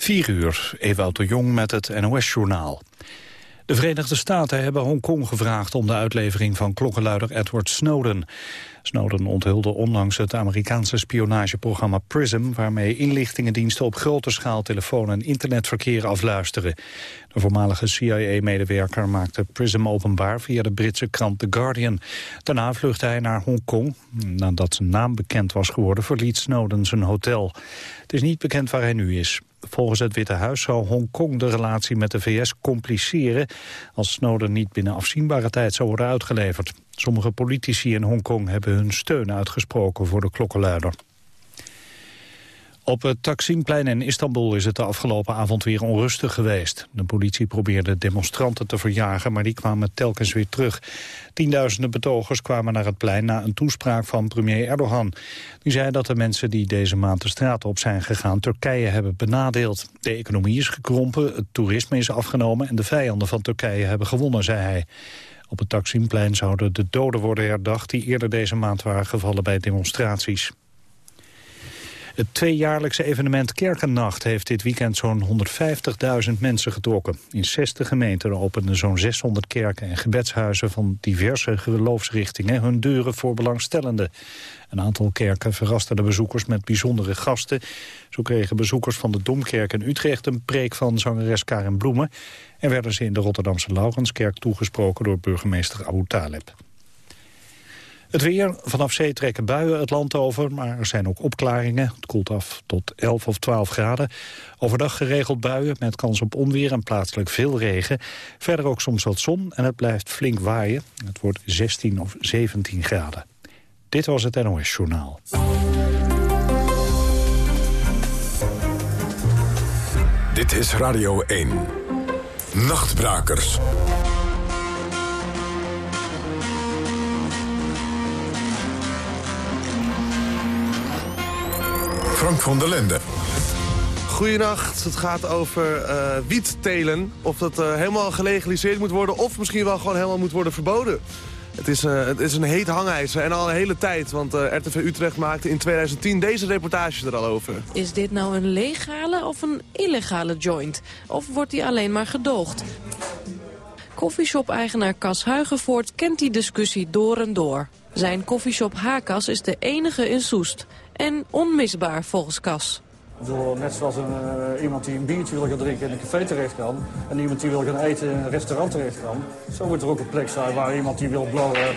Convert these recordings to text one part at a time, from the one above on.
4 uur, Ewout de Jong met het NOS-journaal. De Verenigde Staten hebben Hongkong gevraagd om de uitlevering van klokkenluider Edward Snowden. Snowden onthulde onlangs het Amerikaanse spionageprogramma PRISM... waarmee inlichtingendiensten op grote schaal telefoon- en internetverkeer afluisteren. De voormalige CIA-medewerker maakte PRISM openbaar via de Britse krant The Guardian. Daarna vluchtte hij naar Hongkong. Nadat zijn naam bekend was geworden verliet Snowden zijn hotel. Het is niet bekend waar hij nu is. Volgens het Witte Huis zou Hongkong de relatie met de VS compliceren... als Snowden niet binnen afzienbare tijd zou worden uitgeleverd. Sommige politici in Hongkong hebben hun steun uitgesproken voor de klokkenluider. Op het Taksimplein in Istanbul is het de afgelopen avond weer onrustig geweest. De politie probeerde demonstranten te verjagen, maar die kwamen telkens weer terug. Tienduizenden betogers kwamen naar het plein na een toespraak van premier Erdogan. Die zei dat de mensen die deze maand de straat op zijn gegaan Turkije hebben benadeeld. De economie is gekrompen, het toerisme is afgenomen en de vijanden van Turkije hebben gewonnen, zei hij. Op het Taksimplein zouden de doden worden herdacht die eerder deze maand waren gevallen bij demonstraties. Het tweejaarlijkse evenement Kerkennacht heeft dit weekend zo'n 150.000 mensen getrokken. In 60 gemeenten openden zo'n 600 kerken en gebedshuizen van diverse geloofsrichtingen hun deuren voor belangstellenden. Een aantal kerken verrasten de bezoekers met bijzondere gasten. Zo kregen bezoekers van de Domkerk in Utrecht een preek van zangeres Karin Bloemen... en werden ze in de Rotterdamse Laurenskerk toegesproken door burgemeester Abu Taleb. Het weer, vanaf zee trekken buien het land over, maar er zijn ook opklaringen. Het koelt af tot 11 of 12 graden. Overdag geregeld buien met kans op onweer en plaatselijk veel regen. Verder ook soms wat zon en het blijft flink waaien. Het wordt 16 of 17 graden. Dit was het NOS Journaal. Dit is Radio 1. Nachtbrakers. Frank van der Lende. Goedenacht. Het gaat over uh, wiettelen. Of dat uh, helemaal gelegaliseerd moet worden... of misschien wel gewoon helemaal moet worden verboden. Het is, uh, het is een heet hangijzer en al een hele tijd. Want RTV Utrecht maakte in 2010 deze reportage er al over. Is dit nou een legale of een illegale joint? Of wordt die alleen maar gedoogd? Koffieshop-eigenaar Cas Huigenvoort kent die discussie door en door. Zijn koffieshop Hakas is de enige in Soest en onmisbaar volgens Cas. Net zoals een, uh, iemand die een biertje wil gaan drinken in een café terecht kan... en iemand die wil gaan eten in een restaurant terecht kan... zo moet er ook een plek zijn waar iemand die wil blowen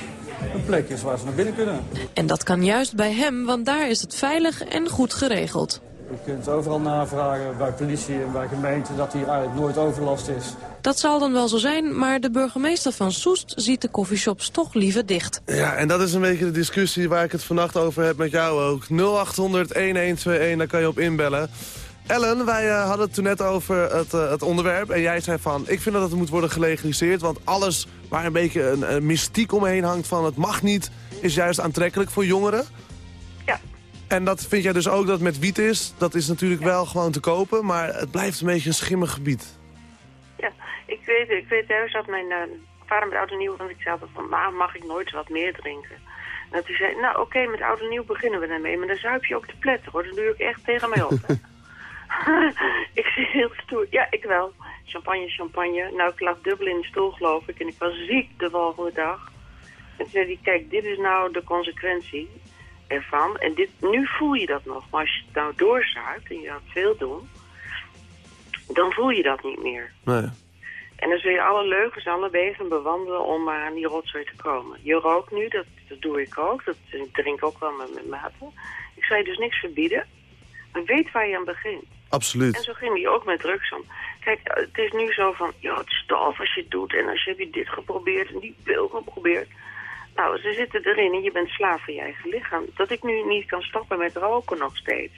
een plek is waar ze naar binnen kunnen. En dat kan juist bij hem, want daar is het veilig en goed geregeld. Je kunt overal navragen bij politie en bij gemeenten dat hier eigenlijk nooit overlast is. Dat zal dan wel zo zijn, maar de burgemeester van Soest ziet de coffeeshops toch liever dicht. Ja, en dat is een beetje de discussie waar ik het vannacht over heb met jou ook. 0800-1121, daar kan je op inbellen. Ellen, wij uh, hadden het toen net over het, uh, het, onderwerp. En jij zei van, ik vind dat het moet worden gelegaliseerd. Want alles waar een beetje een, een mystiek omheen hangt van het mag niet... is juist aantrekkelijk voor jongeren. En dat vind jij dus ook dat met wiet is? Dat is natuurlijk wel gewoon te kopen, maar het blijft een beetje een schimmig gebied. Ja, ik weet, ik weet thuis dat mijn uh, vader met oud en nieuw, want ik zei van, maar mag ik nooit wat meer drinken? En dat hij zei, nou oké, met oud en nieuw beginnen we ermee, maar dan zuip je ook te pletten hoor, dan doe ik echt tegen mij op. ik zie heel stoer, ja ik wel. Champagne, champagne. Nou, ik lag dubbel in de stoel geloof ik en ik was ziek de volgende dag. En toen zei hij, kijk, dit is nou de consequentie ervan. En dit, nu voel je dat nog. Maar als je het nou doorzuipt en je gaat veel doen, dan voel je dat niet meer. Nee. En dan zul je alle leugens, alle wegen bewandelen om maar aan die rotzooi te komen. Je rookt nu, dat, dat doe ik ook. Dat ik drink ook wel met, met mate. Ik zou je dus niks verbieden. Maar weet waar je aan begint. Absoluut. En zo ging hij ook met drugs om. Kijk, het is nu zo van, ja, het is tof als je het doet. En als je, heb je dit geprobeerd en die pil geprobeerd. Nou, ze zitten erin en je bent slaaf van je eigen lichaam. Dat ik nu niet kan stoppen met roken nog steeds.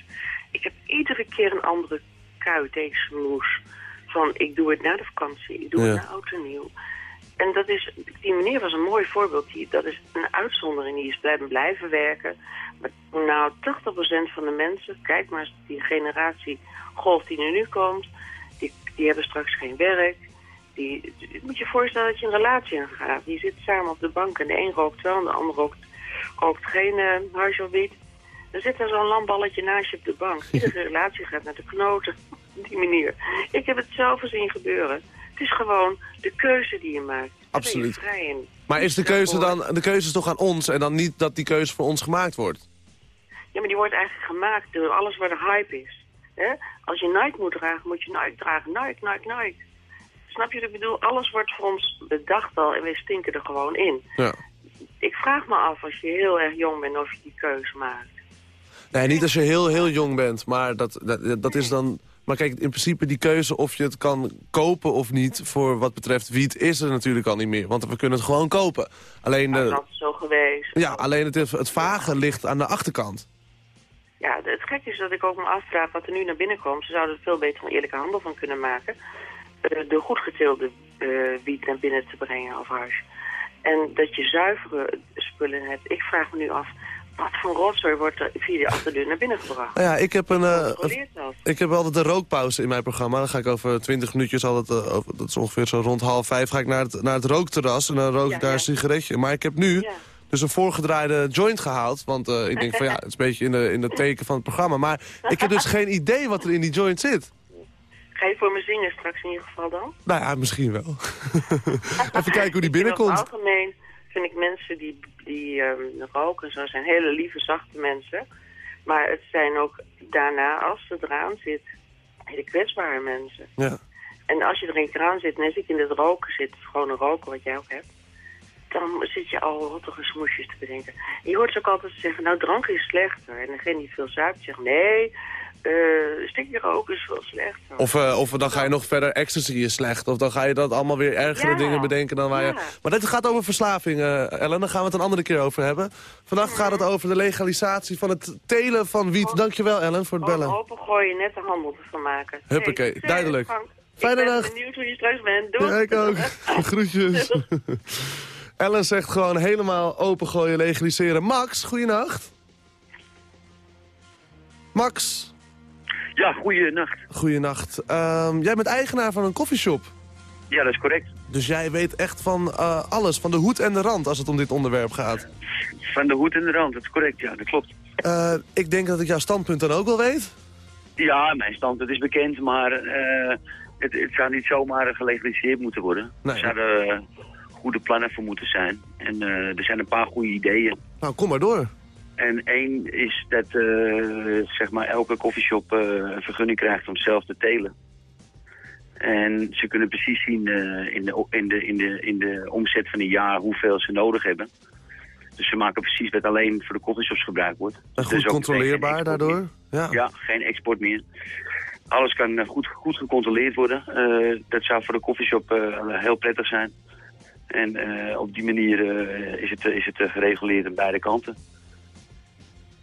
Ik heb iedere keer een andere kuitdeegsmoes. Van, ik doe het na de vakantie, ik doe het na oud en nieuw. En dat is, die meneer was een mooi voorbeeld. Die, dat is een uitzondering. Die is blijven, blijven werken. Maar nou, 80% van de mensen, kijk maar, die generatie golf die er nu komt... Die, die hebben straks geen werk die, moet je voorstellen dat je een relatie aangaat. Je zit samen op de bank en de een rookt wel en de ander rookt, rookt geen uh, huis of wiet. Dan zit er zo'n lampballetje naast je op de bank. Iedere relatie gaat naar de knoten. op die manier. Ik heb het zelf gezien gebeuren. Het is gewoon de keuze die je maakt. Absoluut. Je. Maar is de keuze dan, de keuze is toch aan ons en dan niet dat die keuze voor ons gemaakt wordt? Ja, maar die wordt eigenlijk gemaakt door alles waar de hype is. Als je Nike moet dragen, moet je Nike dragen. Nike, Nike, Nike. Snap je wat ik bedoel? Alles wordt voor ons bedacht al en we stinken er gewoon in. Ja. Ik vraag me af als je heel erg jong bent of je die keuze maakt. Nee, niet als je heel, heel jong bent, maar dat, dat, dat is dan... Maar kijk, in principe die keuze of je het kan kopen of niet... voor wat betreft wiet, is er natuurlijk al niet meer. Want we kunnen het gewoon kopen. Alleen, Dat is eh, altijd zo geweest. ja, alleen het, het vage ligt aan de achterkant. Ja, het gekke is dat ik ook me afvraag wat er nu naar binnen komt. Ze zouden er veel beter een eerlijke handel van kunnen maken. Eh, de goed geteelde eh, wiet naar binnen te brengen of hash. En dat je zuivere spullen hebt. Ik vraag me nu af, wat voor rotzooi wordt er via de achterdeur naar binnen gebracht? Nou ja, ik heb, een, eh, ik heb altijd een rookpauze in mijn programma. Dan ga ik over twintig minuutjes, altijd, over- dat is ongeveer zo rond half vijf... ga ik naar het, naar het rookterras en dan rook Ja, ik daar ja. een sigaretje. Maar ik heb nu Ja. dus een voorgedraaide joint gehaald. Want ik denk van ja, het is een beetje in de, in de teken van het programma. Maar ik heb dus geen idee wat er in die joint zit. Ga je voor me zingen straks in ieder geval dan? Nou ja, misschien wel. Even kijken hoe die In binnenkomt. het algemeen vind ik mensen die, die ehm, roken zo zijn hele lieve, zachte mensen. Maar het zijn ook daarna, als het eraan zit, hele kwetsbare mensen. Ja. En als je er een keer aan zit, net als ik in het roken zit, gewoon een roken wat jij ook hebt, dan zit je al rottige smoesjes te bedenken. En je hoort ze ook altijd zeggen, nou drank is slechter. En degene die veel zuipt zegt, nee, eh stikje roken is veel slechter. Of, eh, of dan ga je nog verder, ecstasy is slecht. Of dan ga je dat allemaal weer ergere Ja. dingen bedenken dan waar je... Maar dit gaat over verslaving, eh, Ellen. Daar gaan we het een andere keer over hebben. Vannacht gaat het over de legalisatie van het telen van wiet. Dankjewel, Ellen, voor het bellen. open gooien, net de handel ervan maken. Huppakee, duidelijk. Frank. Fijne ik ben dag. benieuwd hoe je straks bent. Doei. Ja, ik ook. Groetjes. Ellen zegt gewoon helemaal opengooien, legaliseren. Max, goeienacht. Max, Ja, goeienacht. goeienacht. Ehm jij bent eigenaar van een koffieshop. Ja, dat is correct. Dus jij weet echt van eh, alles, van de hoed en de rand als het om dit onderwerp gaat. Van de hoed en de rand, dat is correct, ja, dat klopt. Eh, ik denk dat ik jouw standpunt dan ook wel weet. Ja, mijn standpunt is bekend, maar eh, het, het zou niet zomaar gelegaliseerd moeten worden. Nee. Er zouden goede plannen voor moeten zijn. En er zijn een paar goede ideeën. Nou, kom maar door. En één is dat eh, zeg maar elke koffieshop eh, een vergunning krijgt om zelf te telen. En ze kunnen precies zien eh, in, de, in, de, in, de, in de omzet van een jaar hoeveel ze nodig hebben. Dus ze maken precies wat alleen voor de coffeeshops gebruikt wordt. En Dus goed er controleerbaar daardoor. Ja. Ja, geen export meer. Alles kan goed, goed gecontroleerd worden. Dat zou voor de koffieshop eh, heel prettig zijn. En op die manier is het, is het gereguleerd aan beide kanten.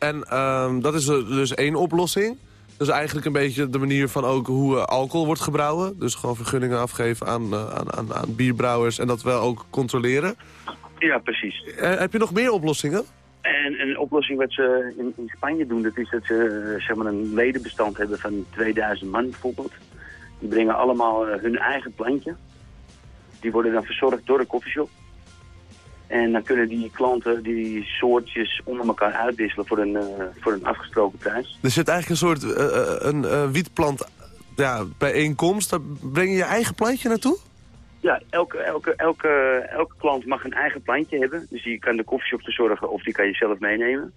En ehm, dat is dus één oplossing. Dat is eigenlijk een beetje de manier van ook hoe eh, alcohol wordt gebrouwen. Dus gewoon vergunningen afgeven aan, eh, aan, aan, aan bierbrouwers en dat wel ook controleren. Ja, precies. Eh, heb je nog meer oplossingen? En een oplossing wat ze in, in Spanje doen, dat is dat ze zeg maar een ledenbestand hebben van 2000 man bijvoorbeeld. Die brengen allemaal hun eigen plantje. Die worden dan verzorgd door de koffieshop. En dan kunnen die klanten die soortjes onder elkaar uitwisselen voor een, eh, voor een afgesproken prijs. Er zit eigenlijk een soort eh, een wietplant ja, bijeenkomst. Daar breng je je eigen plantje naartoe? Ja, elke, elke, elke, elke klant mag een eigen plantje hebben. Dus die kan de koffieshop verzorgen of die kan je zelf meenemen.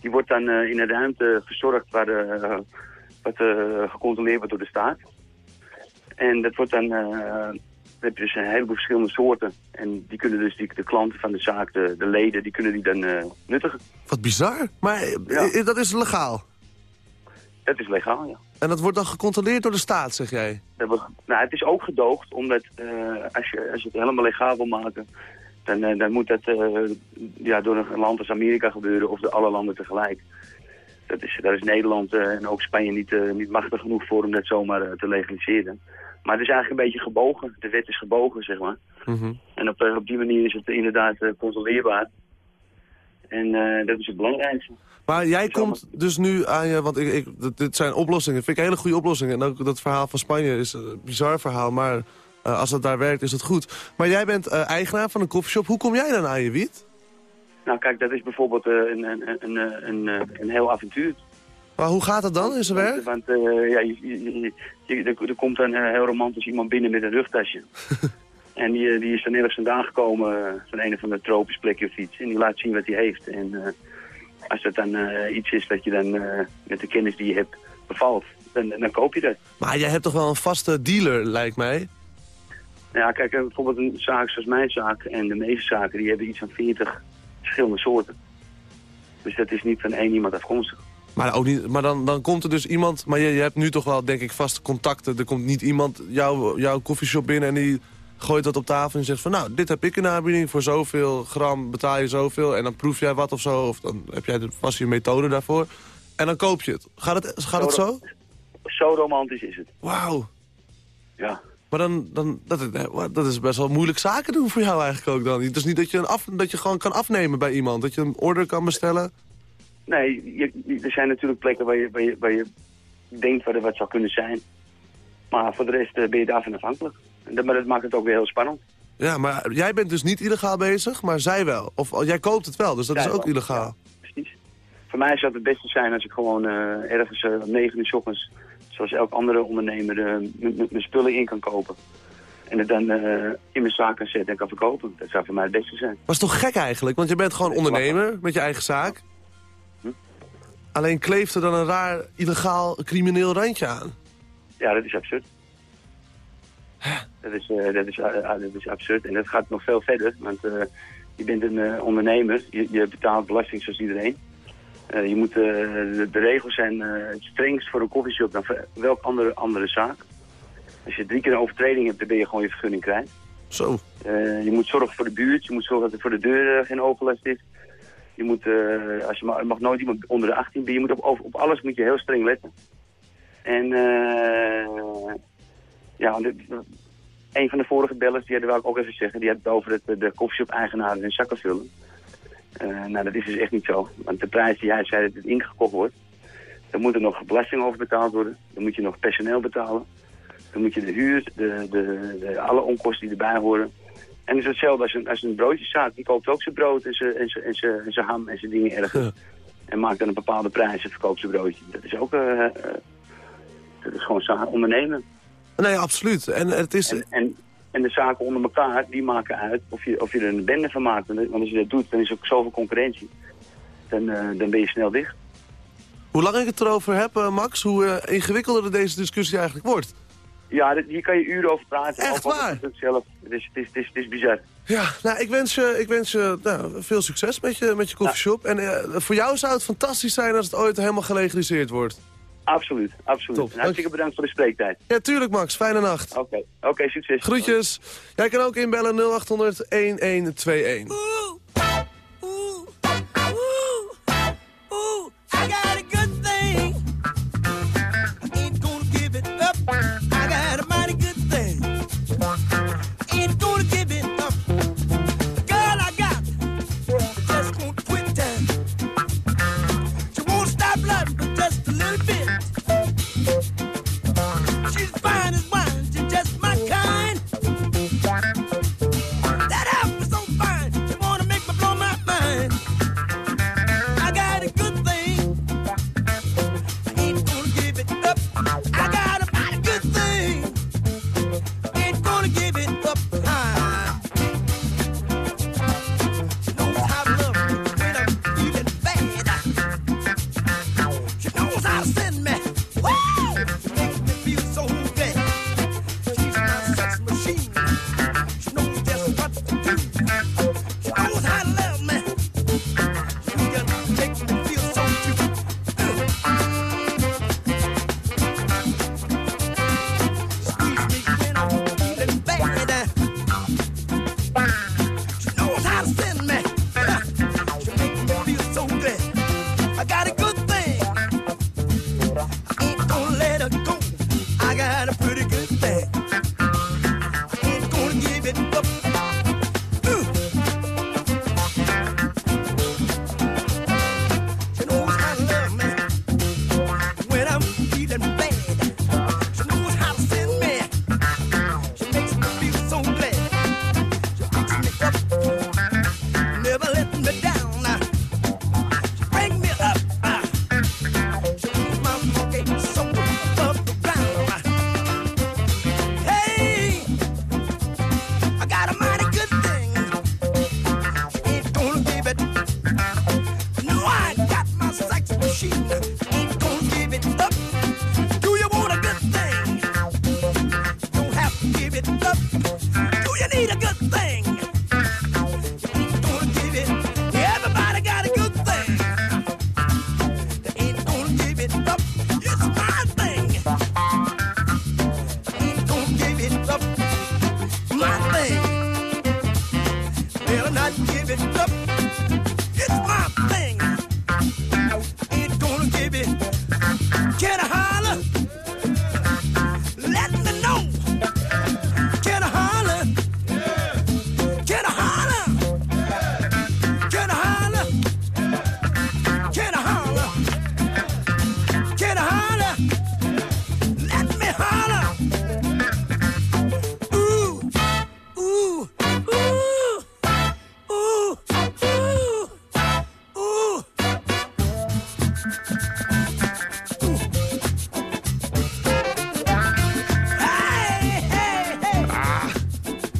Die wordt dan in een ruimte verzorgd waar de, wat gecontroleerd wordt door de staat. En dat wordt dan heb je dus een heleboel verschillende soorten. En die kunnen dus die, de klanten van de zaak, de, de leden, die kunnen die dan eh, nuttigen. Wat bizar. Maar eh, Ja. eh, dat is legaal. Dat is legaal, ja. En dat wordt dan gecontroleerd door de staat, zeg jij? Dat wordt, nou, het is ook gedoogd, omdat als, je, als je het helemaal legaal wil maken, dan, dan moet dat ja, door een land als Amerika gebeuren of door alle landen tegelijk. Dat is, daar is Nederland en ook Spanje niet, niet machtig genoeg voor om dat zomaar te legaliseren. Maar het is eigenlijk een beetje gebogen. De wet is gebogen, zeg maar. Mhm. En op, eh, op die manier is het inderdaad eh, controleerbaar. En eh, dat is het belangrijkste. Maar jij allemaal- komt dus nu aan je... Want ik, ik, dit- zijn oplossingen. vind ik een hele goede oplossingen. En ook dat verhaal van Spanje is een bizar verhaal. Maar als het daar werkt, is het goed. Maar jij bent eigenaar van een koffieshop. Hoe kom jij dan aan je wiet? Nou kijk, dat is bijvoorbeeld een, een, een, een heel avontuur. Maar hoe gaat het dan in zijn werk? Want eh, ja, je, je- je- er, komt een eh, heel romantisch iemand binnen met een rugtasje. en die, eh, die is dan ergens vandaan gekomen, van een of andere tropisch plekje of iets. En die laat zien wat hij heeft. En als dat dan iets is dat je dan met de kennis die je hebt bevalt, dan, dan koop je dat. Maar jij hebt toch wel een vaste dealer, lijkt mij? Ja, kijk, bijvoorbeeld een zaak zoals mijn zaak en de meeste zaken, die hebben iets van 40 verschillende soorten. Dus dat is niet van één iemand afkomstig. Maar, ook niet, maar dan, dan komt er dus iemand... Maar je, je hebt nu toch wel, denk ik, vaste contacten. Er komt niet iemand jouw jouw koffieshop binnen en die gooit dat op tafel en zegt van... nou, dit heb ik in de aanbieding, voor zoveel gram betaal je zoveel... en dan proef jij wat of zo, of dan heb jij de- vast je methode daarvoor. En dan koop je het. Gaat het, gaat het zo? Zo romantisch is het. Wauw. Ja. Maar dan, dan dat, is, dat is best wel moeilijk zaken doen voor jou eigenlijk ook dan. Het is niet dat je, een af, dat je gewoon kan afnemen bij iemand. Dat je een order kan bestellen. Nee, je- je- er zijn natuurlijk plekken waar je, waar je, waar je denkt waar er wat zou kunnen zijn. Maar voor de rest eh, ben je daarvan afhankelijk. Dat, maar dat maakt het ook weer heel spannend. Ja, maar jij bent dus niet illegaal bezig, maar zij wel. Of oh, jij koopt het wel, dus dat Zij is ook wel, illegaal. Precies. Voor mij zou het het beste zijn als ik gewoon eh, ergens eh, om negen uur 's ochtends, zoals elk andere ondernemer, mijn spullen in kan kopen. En het dan in mijn zaak kan zetten en kan verkopen. Dat zou voor mij het beste zijn. Maar is toch gek eigenlijk, want je bent gewoon ondernemer met je eigen zaak. Alleen kleeft er dan een raar, illegaal, crimineel randje aan. Ja, dat is absurd. Dat is, eh, dat, is, eh, eh, dat is absurd. En dat gaat nog veel verder. Want eh, je bent een ondernemer. Je, je betaalt belasting zoals iedereen. Je moet, de, de regels zijn het strengst voor een koffieshop dan voor welk andere, andere zaak. Als je drie keer een overtreding hebt, dan ben je gewoon je vergunning kwijt. Zo. Je moet zorgen voor de buurt. Je moet zorgen dat er voor de deur geen overlast is. Je moet, eh, als je mag, nooit iemand onder de 18 zijn. Je moet op, op, alles moet je heel streng letten. En eh ja, een van de vorige bellers, die hadden wou ik ook even zeggen, die had het over het, de koffieshop-eigenaren hun zakken vullen. Eh, nou, dat is dus echt niet zo. Want de prijs die hij zei dat het ingekocht wordt, dan moet er nog belasting over betaald worden. Dan moet je nog personeel betalen. Dan moet je de huur, de, de, de, alle onkosten die erbij horen. En het is hetzelfde als een, als een broodjeszaak. Die koopt ook zijn brood en zijn, en zijn, en zijn, en zijn ham en zijn dingen ergens. En maakt dan een bepaalde prijs en verkoopt zijn broodje. Dat is ook eh, eh, dat is gewoon ondernemen. Nee, absoluut. En het is... En, en, en de zaken onder elkaar, die maken uit of je, of je er een bende van maakt. Want als je dat doet, dan is er ook zoveel concurrentie. Dan, eh, dan ben je snel dicht. Hoe lang ik het erover heb, Max, hoe ingewikkelder deze discussie eigenlijk wordt. Ja, hier kan je uren over praten. Echt waar? het zelf. Het is, het, is, het, is, het is bizar. Ja, nou, ik wens je, ik wens je nou, veel succes met je, met je koffieshop. En eh, voor jou zou het fantastisch zijn als het ooit helemaal gelegaliseerd wordt. Absoluut, absoluut. Top. En hartstikke bedankt voor de spreektijd. Ja, tuurlijk Max. Fijne nacht. Oké, oké, succes. Groetjes. Jij kan ook inbellen 0800 1121.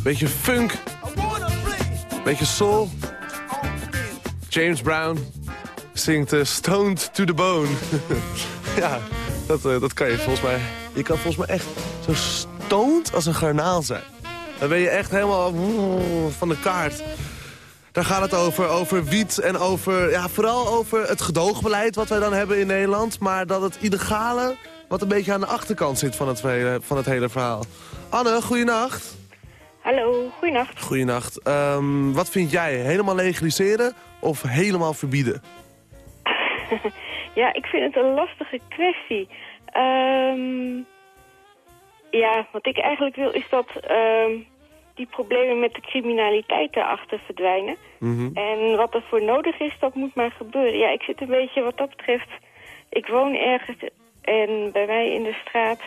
Beetje funk. Beetje soul. James Brown zingt eh, Stoned to the Bone. ja, dat, eh, dat kan je volgens mij. Je kan volgens mij echt zo stoned als een garnaal zijn. Dan ben je echt helemaal van de kaart. Daar gaat het over, over wiet en over, ja, vooral over het gedoogbeleid wat wij dan hebben in Nederland. Maar dat het illegale wat een beetje aan de achterkant zit van het, hele- van het hele verhaal. Anne, goeienacht. Goeienacht. Goeienacht. Ehm, wat vind jij? Helemaal legaliseren of helemaal verbieden? Ja, ik vind het een lastige kwestie. Ehm, ja, wat ik eigenlijk wil is dat ehm, die problemen met de criminaliteit daarachter verdwijnen. Mhm. En wat er voor nodig is, dat moet maar gebeuren. Ja, ik zit een beetje wat dat betreft... Ik woon ergens en bij mij in de straat...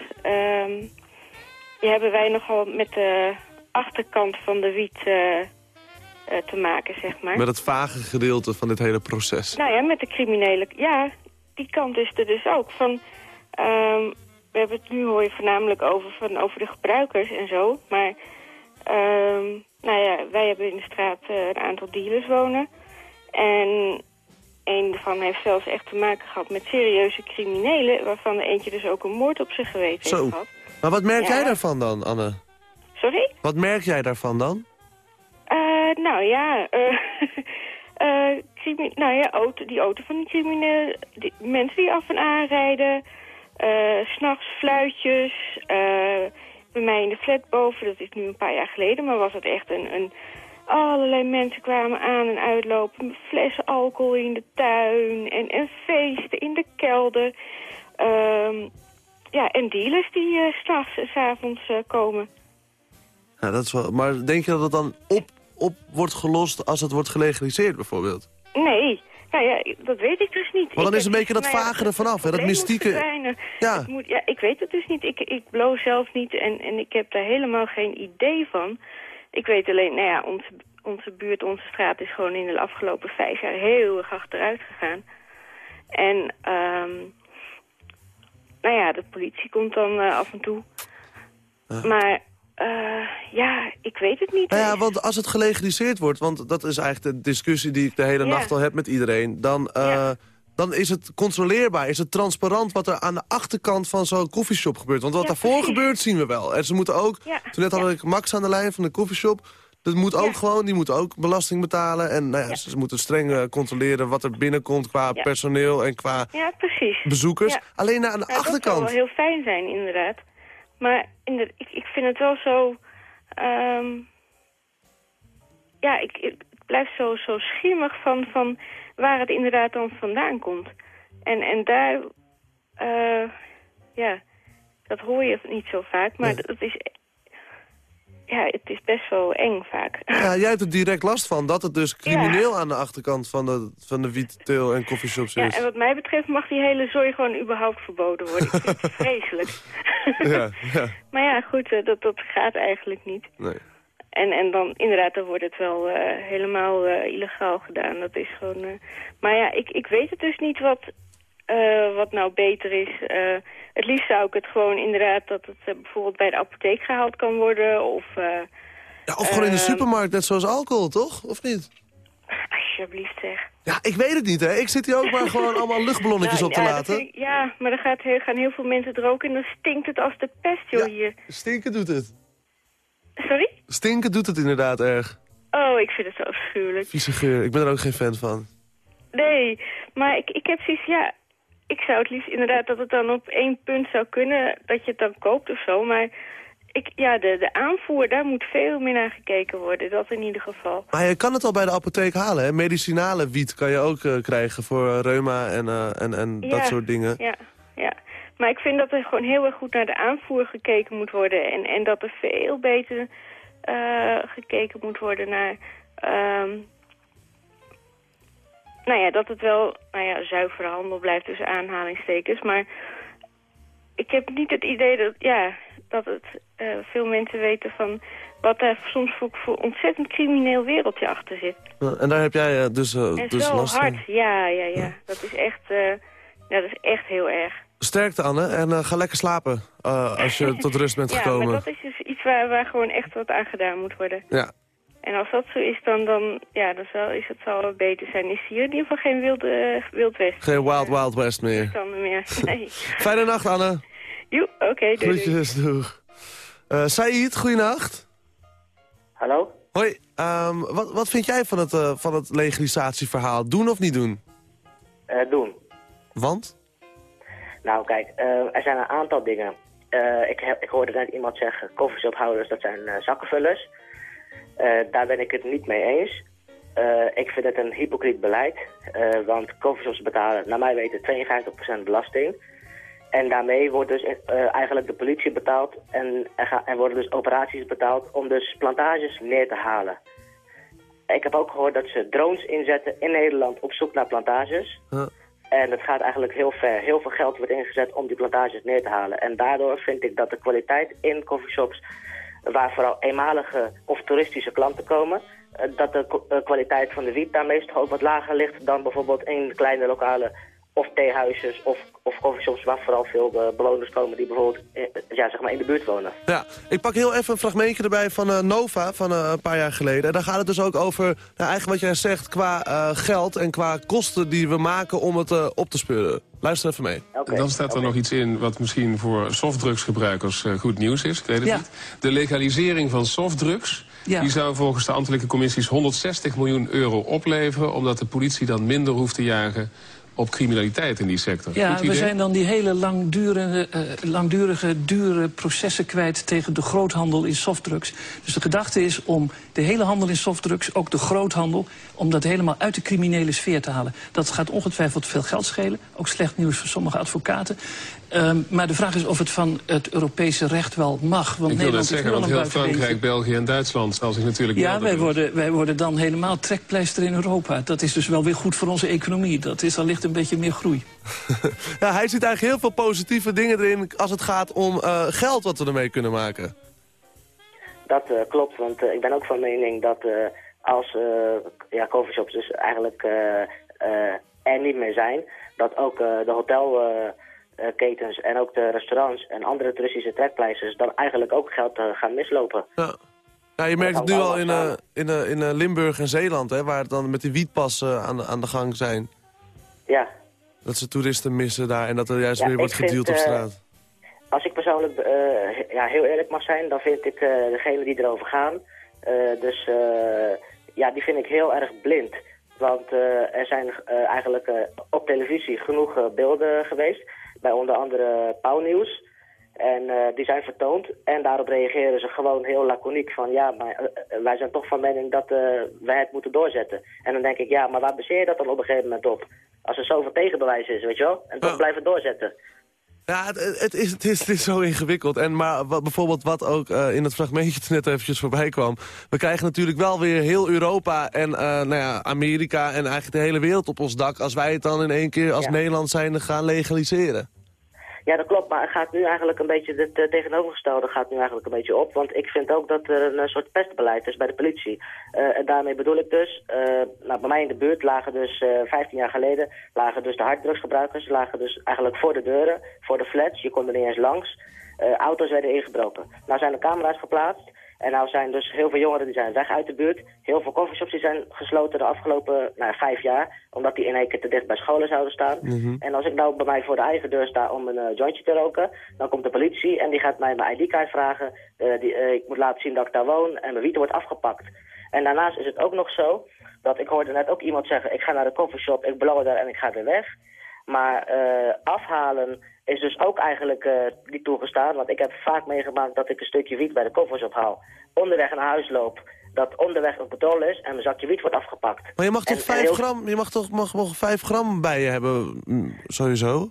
ja, hebben wij nogal met de achterkant van de wiet eh, eh, te maken, zeg maar. Met het vage gedeelte van dit hele proces. Nou ja, met de criminele... Ja, die kant is er dus ook. Van, ehm, we hebben het nu hoor je voornamelijk over, van, over de gebruikers en zo. Maar ehm, nou ja, wij hebben in de straat eh, een aantal dealers wonen. En een daarvan heeft zelfs echt te maken gehad met serieuze criminelen... waarvan eentje dus ook een moord op zijn geweten Zo. heeft gehad. Maar wat merk Ja. jij daarvan dan, Anne? Sorry? Wat merk jij daarvan dan? Eh, nou ja, eh eh, nou ja auto, die auto van die criminelen, die, mensen die af en aanrijden, eh, s s'nachts fluitjes. bij mij in de flat boven, dat is nu een paar jaar geleden, maar was het echt een... een Allerlei mensen kwamen aan en uitlopen flessen alcohol in de tuin en, en feesten in de kelder. Ehm, ja, en dealers die s s'nachts en s avonds eh, komen. Ja, dat is wel, maar denk je dat het dan op, op wordt gelost als het wordt gelegaliseerd bijvoorbeeld? Nee, nou ja, dat weet ik dus niet. dan Ik is een beetje dat nou ja, vage ervan af, hè, dat mystieke-. Ja. Het moet, ja, ik weet het dus niet. Ik, ik blow zelf niet en, en ik heb daar helemaal geen idee van. Ik weet alleen, nou ja, onze, onze buurt, onze straat is gewoon in de afgelopen vijf jaar heel erg achteruit gegaan. En, ehm nou ja, de politie komt dan eh, af en toe. Maar, eh, ja, ik weet het niet. Nou ja, want als het gelegaliseerd wordt, want dat is eigenlijk de discussie die ik de hele Ja. nacht al heb met iedereen, dan, eh, Ja. dan is het controleerbaar, is het transparant wat er aan de achterkant van zo'n koffieshop gebeurt. Want wat Ja, daarvoor precies. gebeurt zien we wel. En ze moeten ook, toen net Ja. ik Max aan de lijn van de koffieshop, dat moet ook gewoon, die moeten ook belasting betalen. En nou ja, ze moeten streng eh, controleren wat er binnenkomt qua personeel en qua Ja, precies. bezoekers. Alleen aan de Nou, Dat zou achterkant. wel heel fijn zijn, inderdaad. Maar inder- ik, ik vind het wel zo... ehm, ja, ik, ik blijf zo, zo schimmig van, van waar het inderdaad dan vandaan komt. En, en daar... eh, ja, dat hoor je niet zo vaak, maar Nee. dat is... Ja, het is best wel eng vaak. Ja, jij hebt er direct last van dat het dus crimineel aan de achterkant van de, van de wieteel en koffieshops Ja, is. en wat mij betreft mag die hele zooi gewoon überhaupt verboden worden. Ik vind het vreselijk. Ja, ja, Maar ja, goed, eh, dat, dat gaat eigenlijk niet. nee. En, en dan inderdaad, dan wordt het wel eh, helemaal eh, illegaal gedaan. Dat is gewoon... Maar ja, ik, ik weet het dus niet wat, wat nou beter is. Eh, het liefst zou ik het gewoon inderdaad dat het eh, bijvoorbeeld bij de apotheek gehaald kan worden. Of eh, Ja, of gewoon in de Ehm. supermarkt, net zoals alcohol, toch? Of niet? alsjeblieft zeg. Ja, ik weet het niet, hè. Ik zit hier ook maar gewoon allemaal luchtballonnetjes Nou, op te ja, laten. ik- ja, maar dan gaat, heel- gaan heel veel mensen ook en dan stinkt het als de pest, joh, Ja. hier. Stinken doet het. Sorry? Stinken doet het inderdaad erg. Oh, ik vind het zo afschuwelijk. Vieze geur, ik ben er ook geen fan van. Nee, maar ik, ik heb zoiets, ja... Ik zou het liefst inderdaad dat het dan op één punt zou kunnen... dat je het dan koopt of zo, maar... Ik, ja, de, de aanvoer, daar moet veel meer naar gekeken worden. Dat in ieder geval. Maar je kan het al bij de apotheek halen, hè. Medicinale wiet kan je ook eh, krijgen voor eh, reuma en, eh, en, en dat soort dingen. Ja, ja. Maar ik vind dat er gewoon heel erg goed naar de aanvoer gekeken moet worden. En, en dat er veel beter gekeken moet worden naar... ehm, nou ja, dat het wel nou ja, zuivere handel blijft tussen aanhalingstekens. Maar ik heb niet het idee dat, ja, dat het eh, veel mensen weten van... wat daar soms voor, voor ontzettend crimineel wereldje achter zit. En daar heb jij eh, dus, eh, En dus zo last hard, van. ja, ja, ja. Dat is echt, eh, ja, dat is echt heel erg. Sterkte, Anne. En eh, ga lekker slapen eh, als je tot rust bent ja, gekomen. maar dat is dus iets waar, waar gewoon echt wat aan gedaan moet worden. Ja. En als dat zo is, dan, dan ja, dan zal, is het zal beter zijn. Is hier in ieder geval geen wild, eh, wild west. Geen Wild Wild West meer. Meer. Nee. Fijne nacht, Anne. Joe, oké, doei, doei. Groetjes, doeg. Eh Said, goeienacht. Hallo? Hoi, ehm, wat, wat vind jij van het, eh, van het legalisatieverhaal? Doen of niet doen? Eh, doen. Want? Nou, kijk, eh, er zijn een aantal dingen. Eh, ik, heb, ik hoorde net iemand zeggen, koffieshophouders, dat zijn eh, zakkenvullers. Eh, daar ben ik het niet mee eens. Eh, ik vind het een hypocriet beleid, eh, want koffieshops betalen, naar mij weten, 52% belasting. En daarmee wordt dus eigenlijk de politie betaald en er, er worden dus operaties betaald om dus plantages neer te halen. Ik heb ook gehoord dat ze drones inzetten in Nederland op zoek naar plantages. En het gaat eigenlijk heel ver. Heel veel geld wordt ingezet om die plantages neer te halen. En daardoor vind ik dat de kwaliteit in coffeeshops, waar vooral eenmalige of toeristische klanten komen, eh, dat de eh, kwaliteit van de wiet daar meestal ook wat lager ligt dan bijvoorbeeld in kleine lokale of theehuisjes of, of coffeeshops waar vooral veel eh, bewoners komen die bijvoorbeeld eh, ja, zeg maar in de buurt wonen. Ja, ik pak heel even een fragmentje erbij van eh, Nova van eh, een paar jaar geleden. En daar gaat het dus ook over, nou, eigenlijk wat jij zegt, qua eh, geld en qua kosten die we maken om het eh, op te speuren. Luister even mee. Oké, Dan staat er nog iets in wat misschien voor softdrugsgebruikers eh, goed nieuws is. Ik weet het Ja. niet. De legalisering van softdrugs. Ja. Die zou volgens de ambtelijke commissies 160 miljoen euro opleveren... omdat de politie dan minder hoeft te jagen op criminaliteit in die sector. Ja, we zijn dan die hele langdurige, eh, langdurige, dure processen kwijt tegen de groothandel in softdrugs. Dus de gedachte is om de hele handel in softdrugs, ook de groothandel, om dat helemaal uit de criminele sfeer te halen. Dat gaat ongetwijfeld veel geld schelen. Ook slecht nieuws voor sommige advocaten. Ehm, maar de vraag is of het van het Europese recht wel mag. Want Ik wil is zeggen, want heel. Frankrijk, België en Duitsland zal zich natuurlijk Ja, wij worden, wij worden dan helemaal trekpleister in Europa. Dat is dus wel weer goed voor onze economie. Dat is allicht een beetje meer groei. Ja, hij ziet eigenlijk heel veel positieve dingen erin als het gaat om eh, geld wat we ermee kunnen maken. Dat eh, klopt, want eh, ik ben ook van mening dat eh, als eh ja, coffeeshops dus eigenlijk eh, eh, er niet meer zijn, dat ook eh, de hotelketens en ook de restaurants en andere toeristische trekpleisters dan eigenlijk ook geld eh, gaan mislopen. Ja. Ja, je merkt het nu al in, eh, in, eh, in eh, Limburg en Zeeland, hè, waar het dan met die wietpas eh, aan, de, aan de gang zijn. Ja, Dat ze toeristen missen daar en dat er juist Ja, weer wordt gedeeld op eh, straat. Als ik persoonlijk eh, ja, heel eerlijk mag zijn, dan vind ik eh degene die erover gaan, eh, dus eh, ja, die vind ik heel erg blind. Want eh, er zijn eh, eigenlijk eh, op televisie genoeg eh, beelden geweest, bij onder andere Pauwnieuws. En eh, die zijn vertoond en daarop reageren ze gewoon heel laconiek van ja, maar eh, eh, wij zijn toch van mening dat eh, wij het moeten doorzetten. En dan denk ik ja, maar waar baseer je dat dan op een gegeven moment op? Als er zoveel tegenbewijs is, weet je wel? En toch blijven doorzetten. Ja, het, het, is, het, is, het is zo ingewikkeld. En maar wat, bijvoorbeeld wat ook eh, in het fragmentje net eventjes voorbij kwam. We krijgen natuurlijk wel weer heel Europa en eh, nou ja, Amerika en eigenlijk de hele wereld op ons dak... als wij het dan in één keer als Ja. Nederland zijnde gaan legaliseren. Ja, dat klopt, maar het gaat nu eigenlijk een beetje, het eh, tegenovergestelde gaat nu eigenlijk een beetje op. Want ik vind ook dat er een eh, soort pestbeleid is bij de politie. Eh, en daarmee bedoel ik dus, nou, bij mij in de buurt lagen dus eh 15 jaar geleden, lagen dus de harddrugsgebruikers, lagen dus eigenlijk voor de deuren, voor de flats, je kon er niet eens langs. Auto's werden ingebroken. Nou zijn er camera's geplaatst en nou zijn dus heel veel jongeren die zijn weg uit de buurt. Heel veel coffeeshops die zijn gesloten de afgelopen nou, vijf jaar, omdat die in één keer te dicht bij scholen zouden staan. En als ik nou bij mij voor de eigen deur sta om een eh, jointje te roken, dan komt de politie en die gaat mij mijn ID-kaart vragen. Eh, die, eh, ik moet laten zien dat ik daar woon en mijn wiet wordt afgepakt. En daarnaast is het ook nog zo, dat ik hoorde net ook iemand zeggen, ik ga naar de coffeeshop, ik blow daar en ik ga weer weg. Maar afhalen is dus ook eigenlijk eh, niet toegestaan. Want ik heb vaak meegemaakt dat ik een stukje wiet bij de koffers ophaal. Onderweg naar huis loop. Dat onderweg een patrol is en mijn zakje wiet wordt afgepakt. Maar je mag toch En- en 5 heel- gram, je mag toch mag, mag 5 gram bij je hebben, mm, sowieso?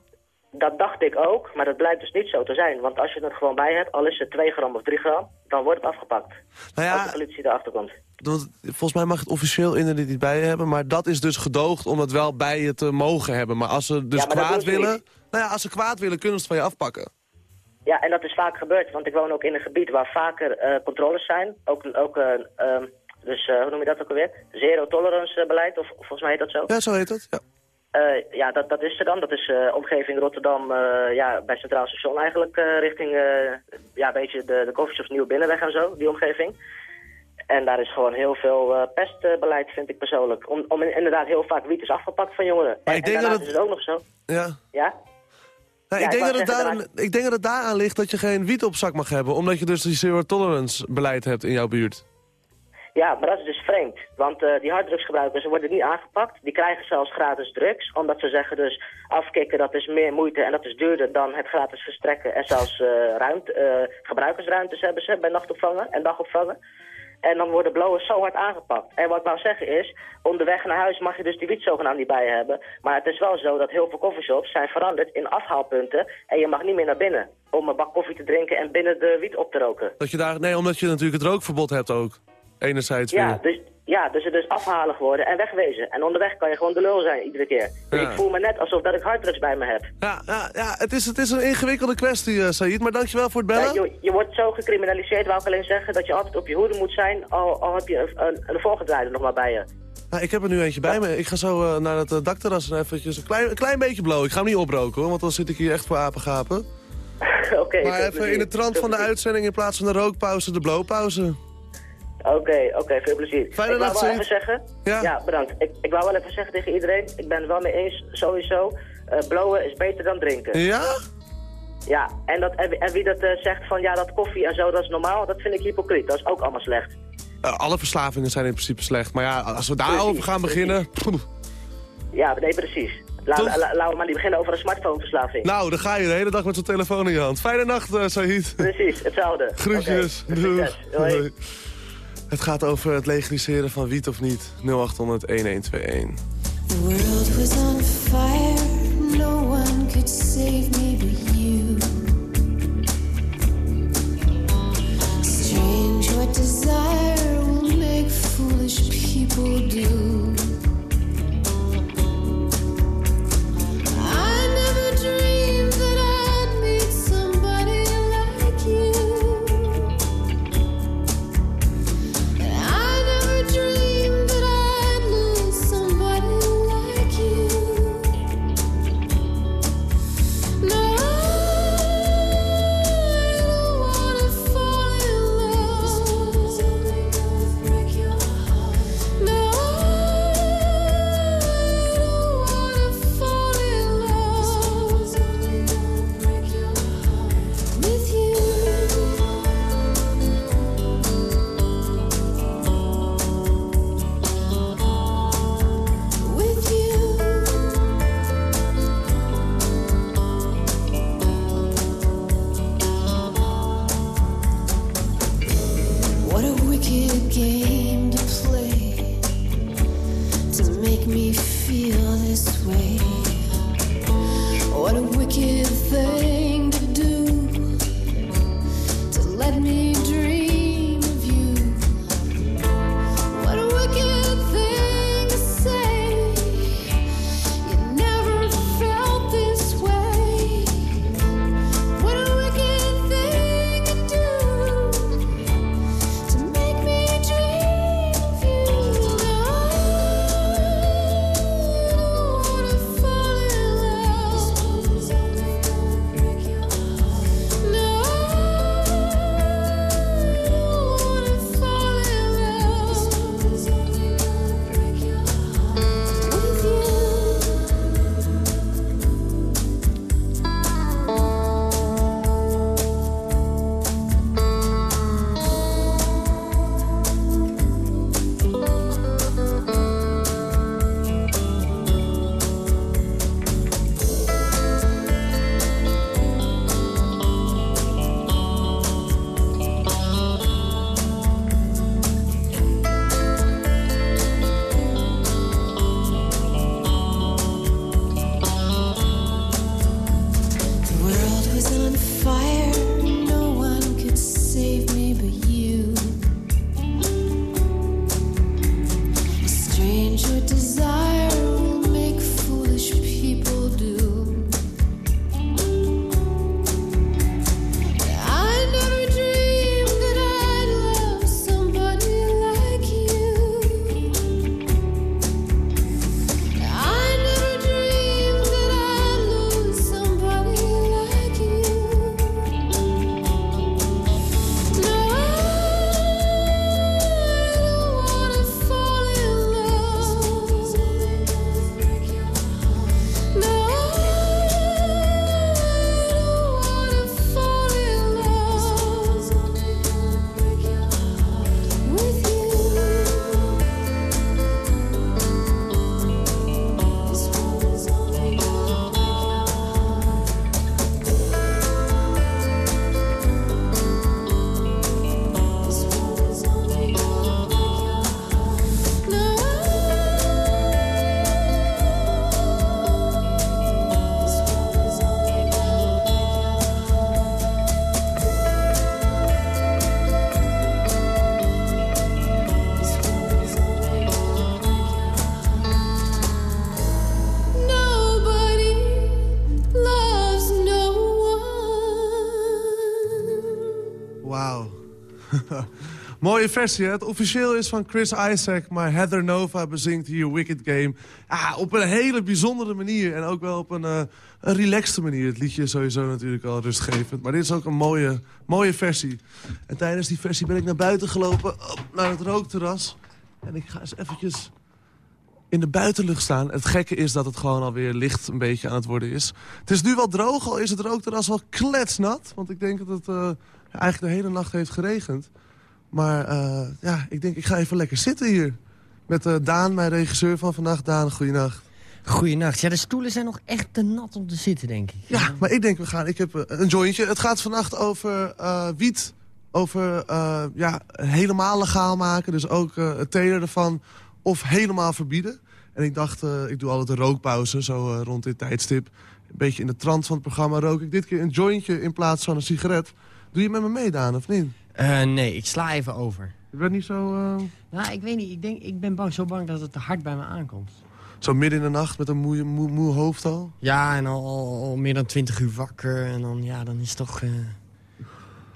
Dat dacht ik ook, maar dat blijkt dus niet zo te zijn. Want als je het gewoon bij hebt, al is het 2 gram of 3 gram, dan wordt het afgepakt. Nou Als de ja, politie erachter komt. want volgens mij mag het officieel inderdaad niet bij je hebben. Maar dat is dus gedoogd om het wel bij je te mogen hebben. Maar als ze dus Ja, dat kwaad willen... niet. Nou ja, als ze kwaad willen, kunnen ze het van je afpakken. Ja, en dat is vaak gebeurd, want ik woon ook in een gebied waar vaker eh, controles zijn. Ook, ook ehm, dus eh, hoe noem je dat ook alweer? Zero tolerance beleid, of volgens mij heet dat zo. Ja, zo heet het. Ja. Ja, dat, dat is er dan. Dat is omgeving Rotterdam, ja, bij Centraal Station eigenlijk, richting, ja, een beetje de, de coffeeshops Nieuwe Binnenweg en zo, die omgeving. En daar is gewoon heel veel pestbeleid, vind ik persoonlijk. Om, om inderdaad heel vaak wiet is afgepakt van jongeren. Maar en, ik denk en dat daarnaast het- is het ook nog zo. Ja. Ja? Nou, Ja, ik, denk dat het zeggen, daar, ik denk dat het daaraan ligt dat je geen wiet op zak mag hebben. Omdat je dus die zero tolerance beleid hebt in jouw buurt. Ja, maar dat is dus vreemd. Want eh, die harddrugsgebruikers worden niet aangepakt. Die krijgen zelfs gratis drugs. Omdat ze zeggen dus afkicken dat is meer moeite en dat is duurder dan het gratis verstrekken. En zelfs eh, ruimte, eh, gebruikersruimtes hebben ze bij nachtopvangen en dagopvangen. En dan worden blowers zo hard aangepakt. En wat ik wou zeggen is, onderweg naar huis mag je dus die wiet zogenaamd niet bij hebben. Maar het is wel zo dat heel veel coffeeshops zijn veranderd in afhaalpunten. En je mag niet meer naar binnen om een bak koffie te drinken en binnen de wiet op te roken. Dat je daar, nee, omdat je natuurlijk het rookverbod hebt ook. Enerzijds Ja, weer. dus, ja, dus het is afhalig worden en wegwezen. En onderweg kan je gewoon de lul zijn iedere keer. Dus Ja. ik voel me net alsof dat ik harddrugs bij me heb. Ja, ja, ja het, is, het is een ingewikkelde kwestie, eh Said. Maar dankjewel voor het bellen. Ja, je, je wordt zo gecriminaliseerd, wou ik alleen zeggen, dat je altijd op je hoede moet zijn, al, al heb je een, een, een voorgedraaide nog maar bij je. Nou, ik heb er nu eentje bij me. Ik ga zo eh, naar het eh, dakterras en eventjes een klein, een klein beetje blowen. Ik ga hem niet oproken, hoor, want dan zit ik hier echt voor apengapen. Oké. maar even in de trant van de uitzending in plaats van de rookpauze, de blowpauze. Oké, oké, veel plezier. Fijne ik nacht, wel even zeggen, Ja. bedankt. Ik, ik wou wel even zeggen tegen iedereen, ik ben het wel mee eens, sowieso, eh blowen is beter dan drinken. Ja? Ja, en, dat, en, en wie dat eh, zegt van ja, dat koffie en zo, dat is normaal, dat vind ik hypocriet. Dat is ook allemaal slecht. Eh, alle verslavingen zijn in principe slecht. Maar ja, als we daarover gaan beginnen... Ja, nee, precies. La- Toch? la- la- Laten we maar niet beginnen over een smartphoneverslaving. Nou, dan ga je de hele dag met zo'n telefoon in je hand. Fijne nacht, eh Said. Precies, hetzelfde. Groetjes. Doei. Het gaat over het legaliseren van wiet of niet. 0800-1121. The world was on fire, no one could save me but you. Strange what desire will make foolish people do. Mooie versie? Het officieel is van Chris Isaac, maar Heather Nova bezingt hier Wicked Game. Ah, op een hele bijzondere manier en ook wel op een, eh, een relaxte manier. Het liedje is sowieso natuurlijk al rustgevend, maar dit is ook een mooie, mooie versie. En tijdens die versie ben ik naar buiten gelopen, op, naar het rookterras. En ik ga eens eventjes in de buitenlucht staan. Het gekke is dat het gewoon alweer licht een beetje aan het worden is. Het is nu wel droog, al is het rookterras wel kletsnat. Want ik denk dat het eh, eigenlijk de hele nacht heeft geregend. Maar eh, ja, ik denk ik ga even lekker zitten hier. Met eh, Daan, mijn regisseur van vandaag. Daan, goeienacht. Goeienacht. Ja, de stoelen zijn nog echt te nat om te zitten, denk ik. Ja, maar ik denk we gaan. Ik heb eh, een jointje. Het gaat vannacht over wiet. Over ja, helemaal legaal maken. Dus ook het telen ervan. Of helemaal verbieden. En ik dacht, ik doe altijd een rookpauze. Zo rond dit tijdstip. Een beetje in de trant van het programma rook ik dit keer een jointje in plaats van een sigaret. Doe je met me mee, Daan, of niet? Eh, nee, ik sla even over. Je bent niet zo... eh, Nou, ik weet niet. Ik, denk, ik ben bang, zo bang dat het te hard bij me aankomt. Zo midden in de nacht met een moe, moe, moe hoofd al? Ja, en al, al, al meer dan twintig uur wakker. En dan, ja, dan is het toch... eh,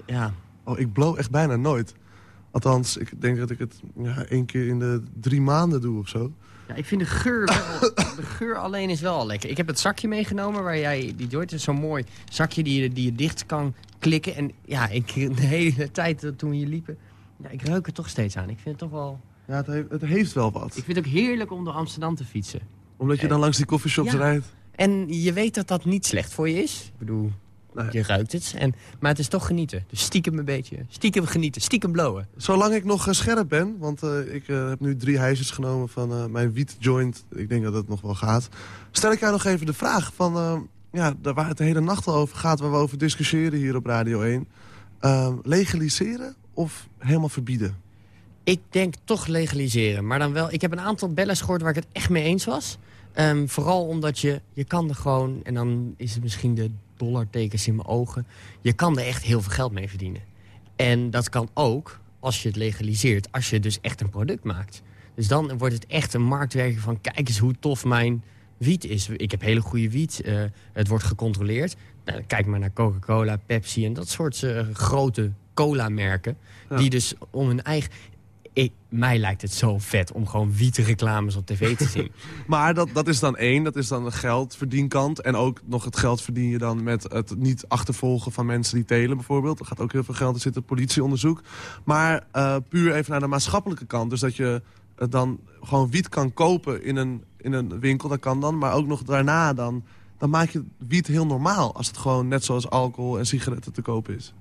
ja. Oh, ik blow echt bijna nooit. Althans, ik denk dat ik het ja, één keer in de drie maanden doe of zo. Ja, ik vind de geur wel... de geur alleen is wel al lekker. Ik heb het zakje meegenomen waar jij... Die joint is zo'n mooi zakje die je, die je dicht kan klikken. En ja, ik, de hele tijd eh, toen we hier liepen... Ja, ik ruik het toch steeds aan. Ik vind het toch wel... Ja, het heeft, het heeft wel wat. Ik vind het ook heerlijk om door Amsterdam te fietsen. Omdat je dan langs die coffeeshops Ja. rijdt. En je weet dat dat niet slecht voor je is. Ik bedoel, je ruikt het. En, maar het is toch genieten. Dus stiekem een beetje. Stiekem genieten. Stiekem blowen. Zolang ik nog eh, scherp ben, want eh, ik eh, heb nu drie hijsjes genomen van mijn wiet joint. Ik denk dat het nog wel gaat. Stel ik jou nog even de vraag van, eh, ja, waar het de hele nacht al over gaat, waar we over discussiëren hier op Radio 1. Eh, legaliseren of helemaal verbieden? Ik denk toch legaliseren. Maar dan wel... Ik heb een aantal bellen gehoord waar ik het echt mee eens was. Ehm, vooral omdat je... Je kan er gewoon... En dan is het misschien de dollartekens in mijn ogen. Je kan er echt heel veel geld mee verdienen. En dat kan ook als je het legaliseert. Als je dus echt een product maakt. Dus dan wordt het echt een marktwerking van... Kijk eens hoe tof mijn wiet is. Ik heb hele goede wiet. eh, het wordt gecontroleerd. Nou, kijk maar naar Coca-Cola, Pepsi en dat soort eh, grote cola-merken. Ja. Die dus om hun eigen... Ik, mij lijkt het zo vet om gewoon wietreclames op tv te zien. Maar dat, dat is dan één, dat is dan de geldverdienkant. En ook nog het geld verdien je dan met het niet achtervolgen van mensen die telen bijvoorbeeld. Er gaat ook heel veel geld in zitten, politieonderzoek. Maar eh, puur even naar de maatschappelijke kant. Dus dat je het dan gewoon wiet kan kopen in een, in een winkel, dat kan dan. Maar ook nog daarna dan, dan maak je wiet heel normaal. Als het gewoon net zoals alcohol en sigaretten te kopen is.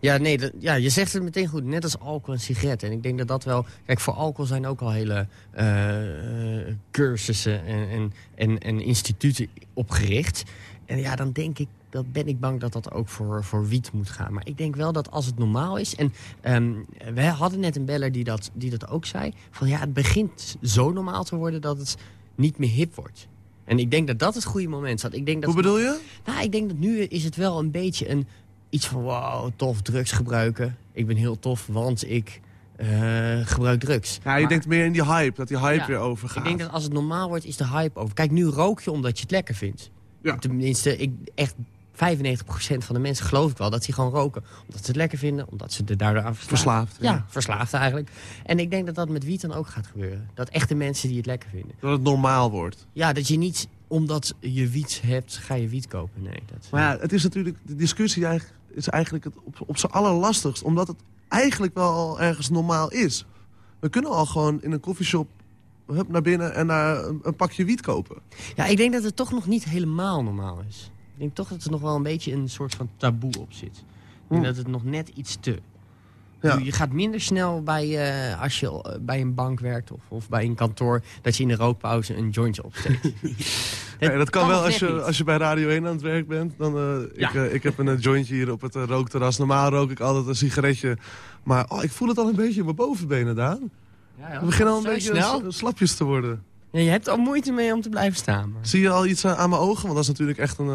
Ja, nee, dat- ja, je zegt het meteen goed. Net als alcohol en sigaretten. En ik denk dat dat wel... Kijk, voor alcohol zijn ook al hele eh, cursussen en, en, en, en instituten opgericht. En ja, dan denk ik, dat ben ik bang dat dat ook voor, voor wiet moet gaan. Maar ik denk wel dat als het normaal is... En ehm, we hadden net een beller die dat, die dat ook zei. Van ja, het begint zo normaal te worden dat het niet meer hip wordt. En ik denk dat dat het goede moment zat. Ik denk dat Hoe bedoel je? nou, ik denk dat nu is het wel een beetje een iets van wow, tof drugs gebruiken. Ik ben heel tof, want ik eh, gebruik drugs. Ja, je Maar denkt meer in die hype, dat die hype Ja, weer overgaat. Ik denk dat als het normaal wordt, is de hype over. Kijk, nu rook je omdat je het lekker vindt. Ja. Tenminste, ik, echt 95% van de mensen geloof ik wel dat die gewoon roken. Omdat ze het lekker vinden, omdat ze er daardoor aan verslaafd Verslaafd, Ja, ja. verslaafd eigenlijk. En ik denk dat dat met wiet dan ook gaat gebeuren. Dat echte mensen die het lekker vinden. Dat het normaal wordt. Ja, dat je niet omdat je wiet hebt, ga je wiet kopen. Nee, dat... Maar ja, het is natuurlijk, de discussie eigenlijk- is eigenlijk het op, op zijn allerlastigst. Omdat het eigenlijk wel al ergens normaal is. We kunnen al gewoon in een koffieshop hup, naar binnen en daar een, een pakje wiet kopen. Ja, ik denk dat het toch nog niet helemaal normaal is. Ik denk toch dat er nog wel een beetje een soort van taboe op zit. Ik denk Hm. dat het nog net iets te... Ja. Je gaat minder snel bij, eh, als je eh, bij een bank werkt of, of bij een kantoor... dat je in de rookpauze een jointje opsteekt. Nee, dat kan wel als je, niet. als je bij Radio 1 aan het werk bent. Dan, eh, Ja. ik, ik heb een jointje hier op het rookterras. Normaal rook ik altijd een sigaretje. Maar oh, ik voel het al een beetje in mijn bovenbenen, Daan. Ja, We beginnen al een Zo beetje snel? slapjes te worden. Ja, je hebt al moeite mee om te blijven staan. Maar... Zie je al iets aan, mijn ogen? Want dat is natuurlijk echt een,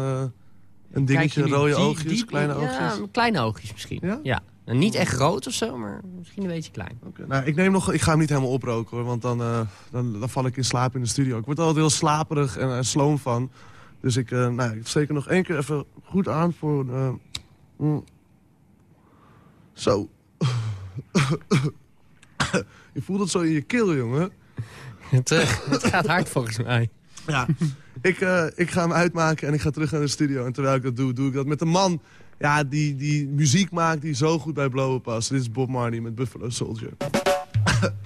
een dingetje. Rode diep- oogjes, kleine in- oogjes. Ja, kleine oogjes misschien. Ja? Nou, niet echt rood of zo, maar misschien een beetje klein. Nou, ik, neem nog, ik ga hem niet helemaal oproken, hoor, want dan, eh, dan, dan val ik in slaap in de studio. Ik word altijd heel slaperig en, en sloom van. Dus ik, eh, nou, ik steek er nog één keer even goed aan voor... eh, mm. Zo. je voelt het zo in je keel, jongen. Het, eh, het gaat hard volgens mij. Ja. ik, eh, ik ga hem uitmaken en ik ga terug naar de studio. En terwijl ik dat doe, doe ik dat met een man ja, die, die muziek maakt die zo goed bij Blowen past. Dit is Bob Marley met Buffalo Soldier.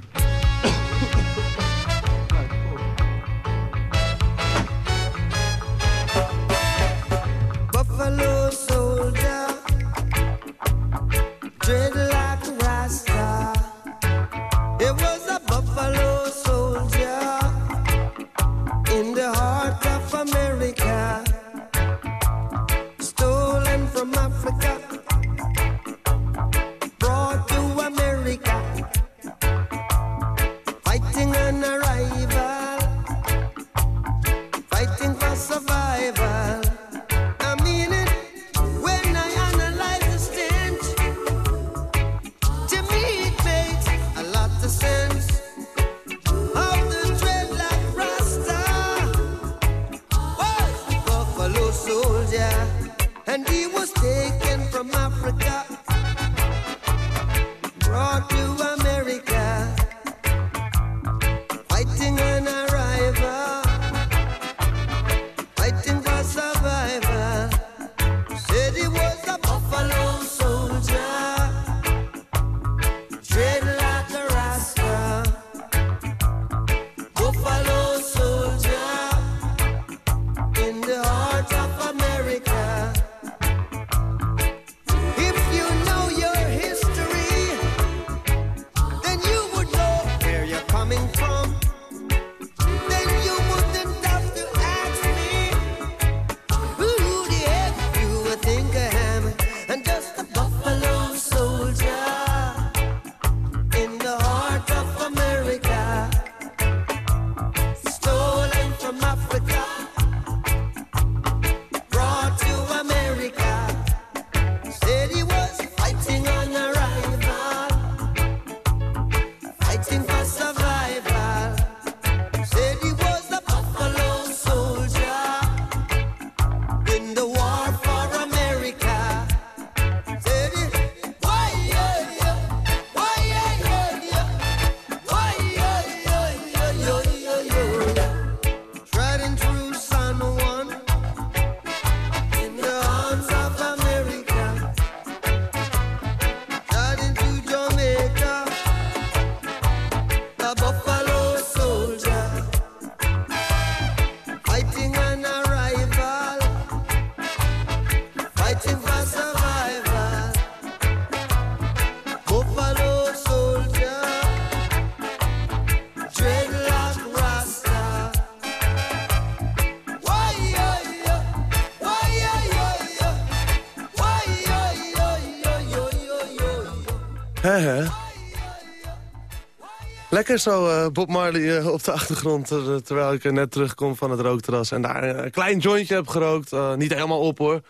Lekker zo eh, Bob Marley eh, op de achtergrond, eh, terwijl ik net terugkom van het rookterras. En daar een klein jointje heb gerookt. Niet helemaal op hoor.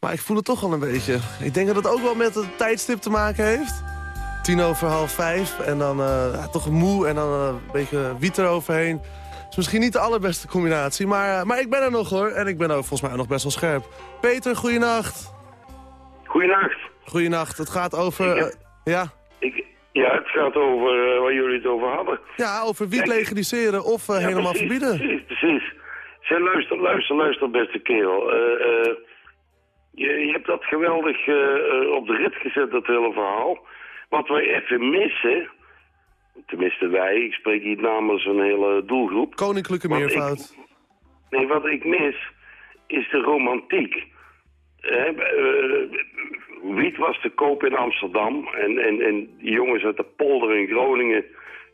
Maar ik voel het toch wel een beetje. Ik denk dat het ook wel met het tijdstip te maken heeft. Tien over half vijf en dan ja, toch moe en dan een beetje wiet eroverheen. is misschien niet de allerbeste combinatie, maar, maar ik ben er nog hoor. En ik ben ook volgens mij nog best wel scherp. Peter, goeienacht. Goeienacht. Goeienacht. Het gaat over... ja? Ik, ja, het gaat over eh, waar jullie het over hadden. ja, over wiet legaliseren of eh, Ja, helemaal precies, verbieden. Precies, precies. Luister, luister, luister, beste kerel. Eh, je, je hebt dat geweldig op de rit gezet, dat hele verhaal. Wat wij even missen, tenminste wij, ik spreek hier namens een hele doelgroep. Koninklijke meervoud. Nee, wat ik mis, is de romantiek. Eh, wiet was te koop in Amsterdam. En, en, en die jongens uit de polder in Groningen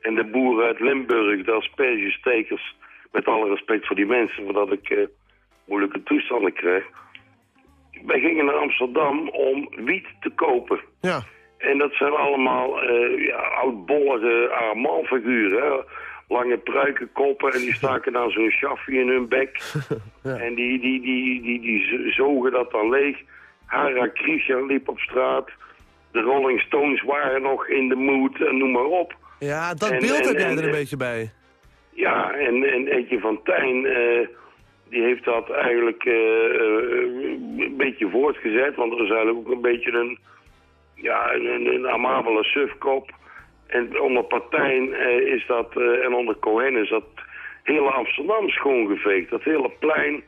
en de boeren uit Limburg, de aspergestekers. Met alle respect voor die mensen, voordat ik eh, moeilijke toestanden krijg. Wij gingen naar Amsterdam om wiet te kopen. Ja. En dat zijn allemaal eh ja, oudbollige Armand-figuren. Lange pruikenkoppen en die staken dan zo'n chaffie in hun bek. En die, die, die, die, die zogen dat dan leeg. Hara Christian liep op straat. De Rolling Stones waren nog in de mood en noem maar op. Ja, dat En- beeld en- heb jij en- er een en- beetje bij. Ja, en, en Eetje van Tijn, eh, die heeft dat eigenlijk eh, eh, een beetje voortgezet. Want er is eigenlijk ook een beetje een, ja, een, een, een amabele sufkop. En onder Partijn eh, is dat, eh, en onder Cohen is dat hele Amsterdam schoongeveegd. Dat hele plein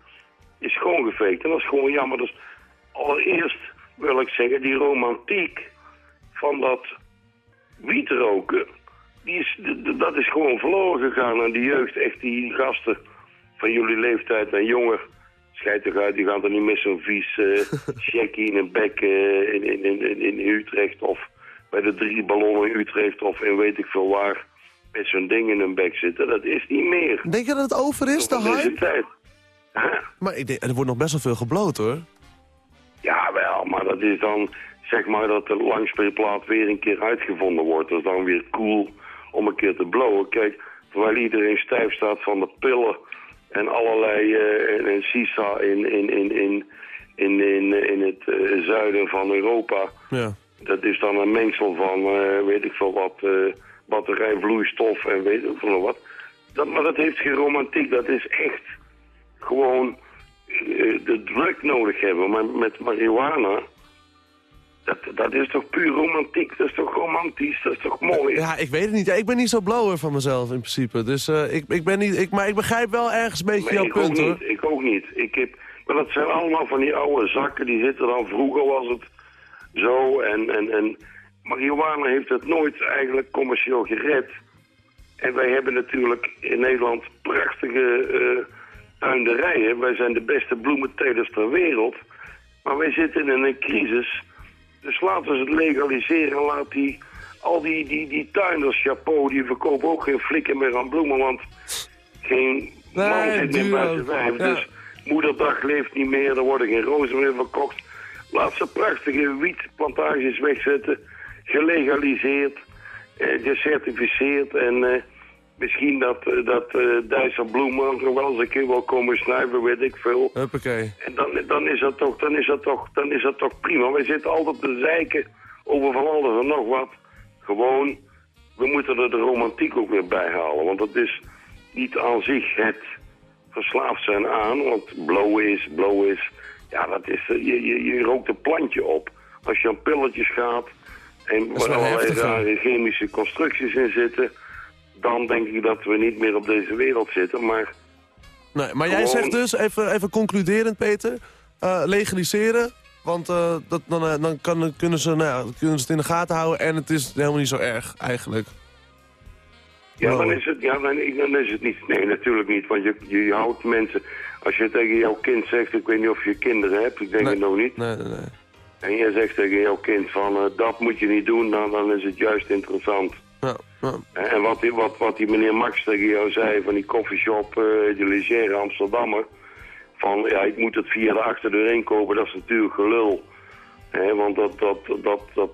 is schoongeveegd. En dat is gewoon jammer. Dus allereerst wil ik zeggen, die romantiek van dat wietroken, die is, dat is gewoon verloren gegaan. En die jeugd, echt die gasten van jullie leeftijd en jonger, schijt toch uit, die gaan er niet met zo'n vies checkie in een bek in, in, in, in Utrecht of bij de drie ballonnen in Utrecht of in weet ik veel waar met zo'n ding in hun bek zitten. Dat is niet meer. Denk je dat het over is, de hype? tijd. Maar ik denk, er wordt nog best wel veel gebloot, hoor. Ja, wel, maar dat is dan, zeg maar, dat de langspeelplaat weer een keer uitgevonden wordt. Dat is dan weer cool om een keer te blowen. Kijk, terwijl iedereen stijf staat van de pillen en allerlei eh, en, en sisa in, in, in, in, in, in, in het eh, zuiden van Europa. Ja. Dat is dan een mengsel van, eh, weet ik veel wat, eh batterijvloeistof en weet ik veel wat. Dat, maar dat heeft geen romantiek, dat is echt gewoon eh, de drug nodig hebben. Maar met marihuana, dat, dat is toch puur romantiek, dat is toch romantisch, dat is toch mooi. Ja, ik weet het niet. Ja, ik ben niet zo blower van mezelf in principe. Dus ik, ik ben niet... Ik, maar ik begrijp wel ergens een beetje Nee, jouw ik punt, ook hoor. niet, ik ook niet. Ik heb, maar dat zijn allemaal van die oude zakken, die zitten dan, vroeger was het zo. En, en, en marihuana heeft het nooit eigenlijk commercieel gered. En wij hebben natuurlijk in Nederland prachtige eh tuinderijen. Wij zijn de beste bloementelers ter wereld. Maar wij zitten in een crisis. Dus laten we het legaliseren. Laat die, al die, die, die tuinders, chapeau, die verkopen ook geen flikken meer aan bloemen. Want geen man zit meer buiten wijf. Ja. Dus moederdag leeft niet meer, er worden geen rozen meer verkocht. Laat ze prachtige wietplantages wegzetten. Gelegaliseerd, eh, gecertificeerd en... eh, Misschien dat, eh, dat eh Dijsselbloemen nog wel eens een keer wil komen snuiven, weet ik veel. Huppakee. En dan, dan, is dat toch, dan, is dat toch, dan is dat toch prima. Wij zitten altijd te zeiken over van alles en nog wat. Gewoon, we moeten er de romantiek ook weer bij halen. Want dat is niet aan zich het verslaafd zijn aan. Want blowen is, blowen is, ja, dat is, eh, je, je, je rookt een plantje op. Als je aan pilletjes gaat en waar allerlei rare chemische constructies in zitten... dan denk ik dat we niet meer op deze wereld zitten. Maar Nee, maar jij zegt dus, even, even concluderend Peter, eh, legaliseren. Want eh, dat, dan, dan kan, kunnen, ze, nou ja, kunnen ze het in de gaten houden en het is helemaal niet zo erg eigenlijk. Ja, dan is het, ja dan, dan is het niet. Nee, natuurlijk niet. Want je, je houdt mensen... Als je tegen jouw kind zegt... Ik weet niet of je kinderen hebt. Ik denk het nog niet. Nee, nee, nee. En je zegt tegen jouw kind van... eh, dat moet je niet doen. Dan, dan is het juist interessant. Ja, ja. En wat, die- wat, wat die meneer Max tegen jou zei... Van die koffieshop eh de Legere Amsterdammer... Van ja, ik moet het via de achterdeur inkopen. Dat is natuurlijk gelul. Want dat, dat, dat, dat,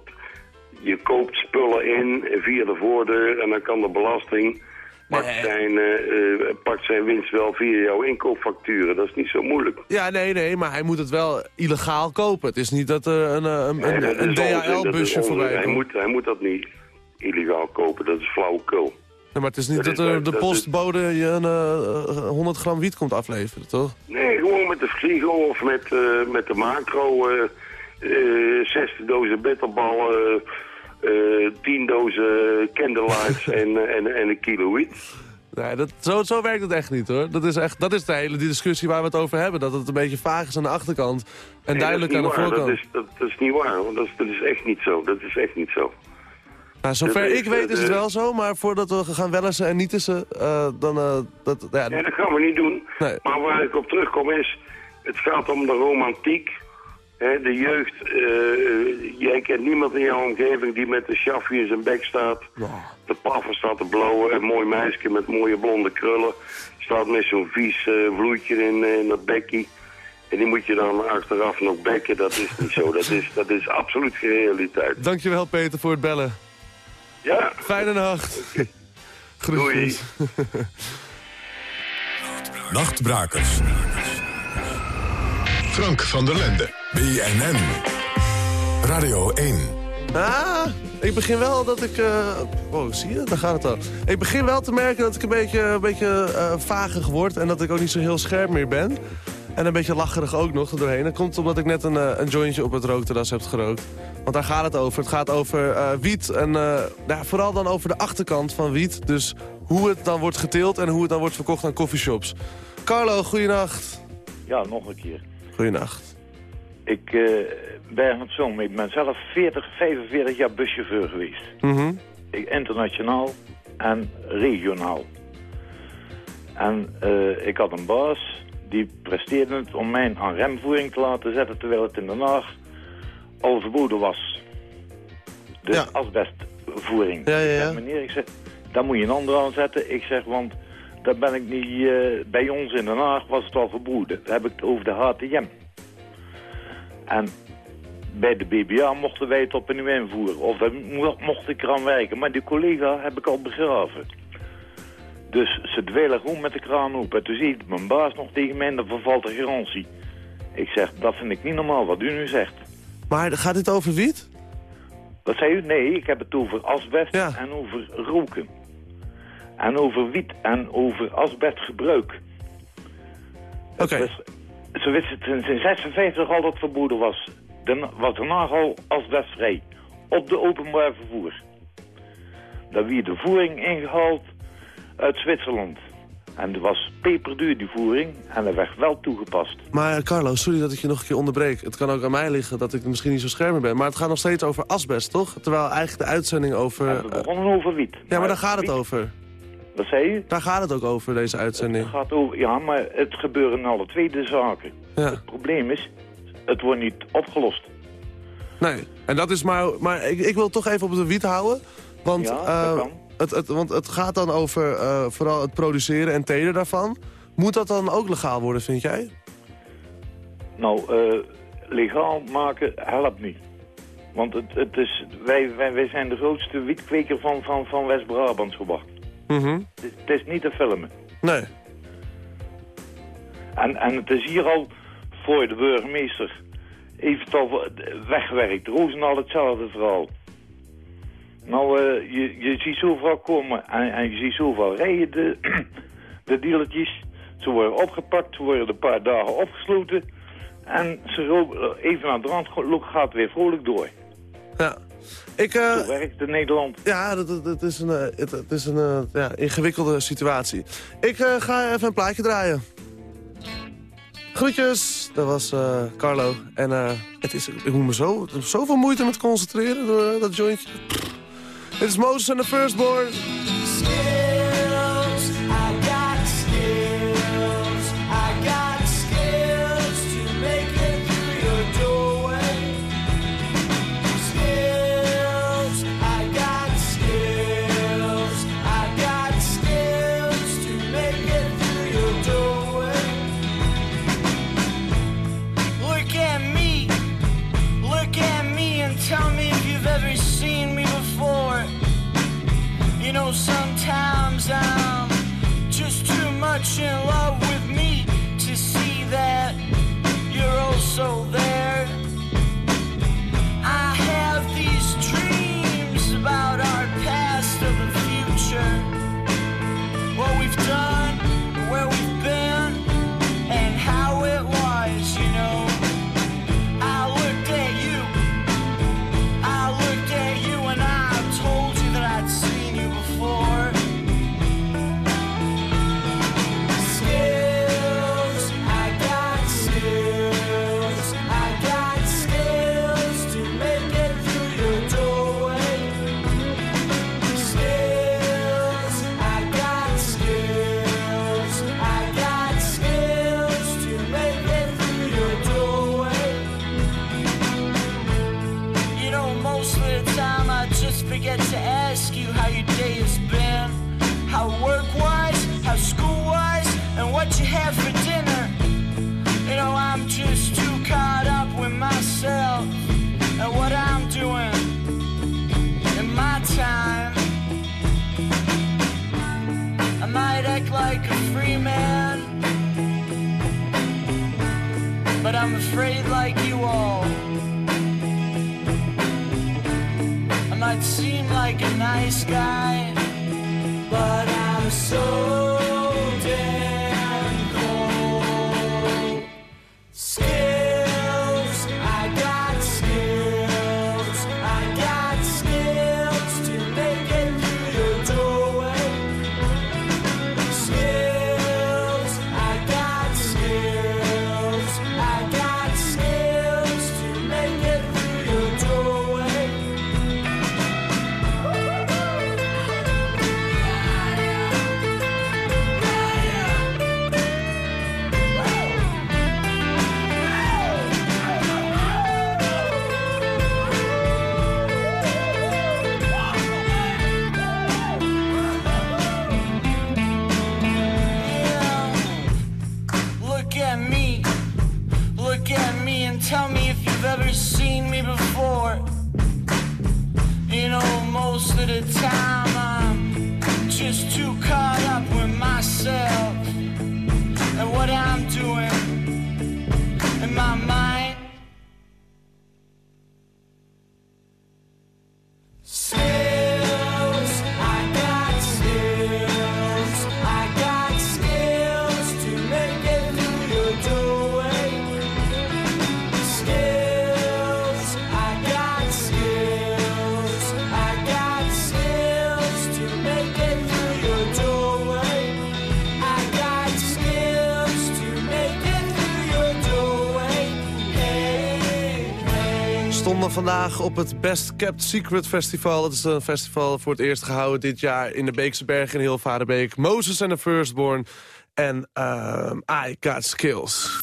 je koopt spullen in via de voordeur en dan kan de belasting pakt, zijn, pakt zijn winst wel via jouw inkoopfacturen. Dat is niet zo moeilijk. Ja, nee, nee, maar hij moet het wel illegaal kopen. Het is niet dat er een, eh, een, Nee, een, een DHL-busje voorbij hij komt. moet, hij moet dat niet illegaal kopen, dat is flauwekul. Nee, maar het is niet Dat dat, is er waar, de postbode je een eh, 100 gram wiet komt afleveren, toch? Nee, gewoon met de Frigo of met, met de macro. eh 60 dozen bitterballen, eh 10 dozen candlelights en, eh, en, en een kilo wiet. Nee, dat, zo, zo werkt het echt niet, hoor. Dat is, echt, dat is de hele die discussie waar we het over hebben. Dat het een beetje vaag is aan de achterkant en Nee, duidelijk aan de waar. voorkant. Dat is, dat, dat is niet waar, want dat is, dat is echt niet zo. Dat is echt niet zo. Nou, zover dat is, ik weet is het eh, wel zo, maar voordat we gaan wellensen en nietissen, eh dan... dat, ja, Nee, dat gaan we niet doen. Nee. Maar waar ik op terugkom is, het gaat om de romantiek. De jeugd, eh, jij kent niemand in jouw omgeving die met de shaffie in zijn bek staat. De paffer staat te blowen, een mooi meisje met mooie blonde krullen. Staat met zo'n vies eh, vloeitje in, eh, in dat bekkie. En die moet je dan achteraf nog bekken, dat is niet zo. Dat is, dat is absoluut geen realiteit. Dankjewel Peter voor het bellen. Ja. Fijne nacht. Groetjes. Nachtbrakers. Frank van der Lende. BNN. Radio 1. Ah, ik begin wel dat ik... eh wow, zie je? Daar gaat het al. Ik begin wel te merken dat ik een beetje, een beetje eh, vager word... en dat ik ook niet zo heel scherp meer ben. En een beetje lacherig ook nog er doorheen. Dat komt omdat ik net een, eh, een jointje op het rookterras heb gerookt. Want daar gaat het over. Het gaat over eh, wiet en eh, nou, vooral dan over de achterkant van wiet. Dus hoe het dan wordt geteeld en hoe het dan wordt verkocht aan coffeeshops. Carlo, goeienacht. Ja, nog een keer. Goeienacht. Ik eh, ben het zo. Ik ben zelf 40, 45 jaar buschauffeur geweest. Mhm. Ik, internationaal en regionaal. En eh, ik had een baas die presteerde het om mij aan remvoering te laten zetten... terwijl het in Den Haag al verboden was. De asbestvoering. Ja, ja, ja. Ik zeg, meneer, ik zeg, daar moet je een ander aan zetten. Ik zeg, want daar ben ik niet... eh, bij ons in Den Haag was het al verboden. Dan heb ik het over de HTM. En bij de BBA mochten wij het opnieuw invoeren. Of mocht ik eraan werken. Maar die collega heb ik al begraven. Dus ze dweilen gewoon met de kraan open. En toen ziet mijn baas nog tegen mij, dan vervalt de garantie. Ik zeg, dat vind ik niet normaal wat u nu zegt. Maar gaat dit over wiet? Wat zei u? Nee, ik heb het over asbest en over roken. En over wiet en over asbestgebruik. Oké. Dus, Ze wisten het sinds 56 al dat verboden was. Dan was daarna al asbestvrij. Op de openbaar vervoer. Daar werd de voering ingehaald uit Zwitserland. En dat was peperduur die voering. En dat werd wel toegepast. Maar eh, Carlo, sorry dat ik je nog een keer onderbreek. Het kan ook aan mij liggen dat ik misschien niet zo schermer ben. Maar het gaat nog steeds over asbest, toch? Terwijl eigenlijk de uitzending over... We begonnen over wiet. Ja, maar daar gaat het over. Wat zei u? Daar gaat het ook over, deze uitzending. Het gaat over, ja, maar het gebeuren alle twee de zaken. Ja. Het probleem is, het wordt niet opgelost. Nee, en dat is maar... Maar ik, ik wil toch even op de wiet houden. Want, Ja, eh, het, het, want het gaat dan over eh, vooral het produceren en telen daarvan. Moet dat dan ook legaal worden, vind jij? Nou, eh, legaal maken helpt niet. Want het, het is, wij, wij, wij zijn de grootste wietkweker van, van, van West-Brabant gewacht. Mhm. Het, is- het is niet te filmen. Nee. En, en het is hier al voor de burgemeester. Heeft het al weggewerkt. Roosendaal hetzelfde verhaal. Nou, eh, je, je ziet zoveel komen en, en je ziet zoveel rijden, de, de dealertjes. Ze worden opgepakt, ze worden een paar dagen opgesloten. En ze ro- even naar de rand gaat weer vrolijk door. Ja. Ik, eh, Zo werkt in Nederland. Ja, dat, is een, eh, het, het is een eh, ja, ingewikkelde situatie. Ik ga even een plaatje draaien. Groetjes, dat was Carlo. En het is, ik moet me zo, zoveel moeite met concentreren door dat jointje. Dit is Moses and the Firstborn. Know, sometimes I'm just too much in love with vandaag op het Best Kept Secret Festival. Dat is een festival voor het eerst gehouden dit jaar in de Beekse Bergen in Hilvarenbeek. Moses and the Firstborn en ehm I Got Skills.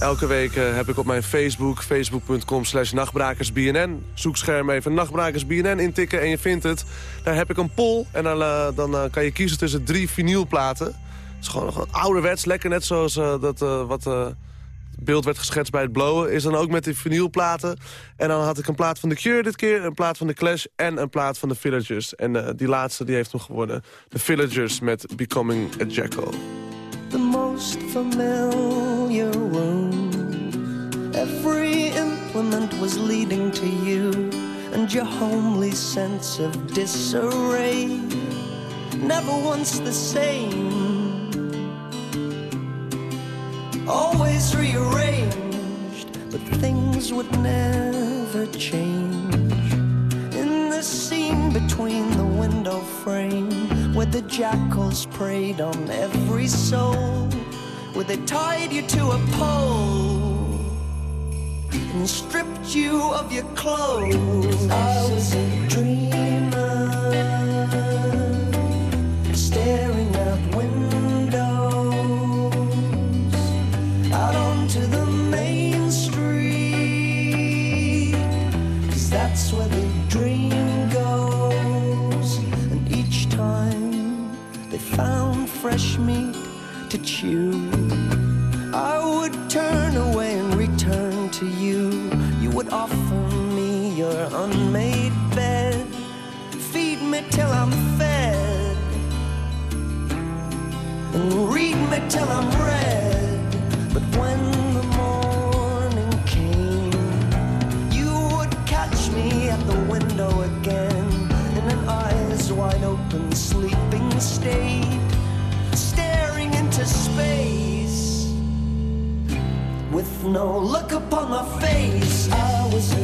Elke week eh, heb ik op mijn Facebook, facebook.com slash nachtbrakersbnn... zoekscherm even nachtbrakersbnn intikken en je vindt het. Daar heb ik een poll en dan, eh, dan eh, kan je kiezen tussen drie vinylplaten. Het is gewoon nog ouderwets, lekker net zoals dat, wat... beeld werd geschetst bij het blowen, is dan ook met die vinylplaten. En dan had ik een plaat van The Cure dit keer, een plaat van The Clash en een plaat van The Villagers. En eh, die laatste die heeft hem geworden. The Villagers met Becoming a Jackal. the most familiar wound. Every implement was leading to you, and your homely sense of disarray. Never once the same. Always rearranged, but things would never change. In the scene between the window frame, where the jackals preyed on every soul, where they tied you to a pole and stripped you of your clothes. I was a dreamer, chew, I would turn away and return to you. You would offer me your unmade bed, feed me till I'm fed, and read me till I'm read. But when the morning came, you would catch me at the window again. In an eyes wide open sleeping state, no look upon my face. I was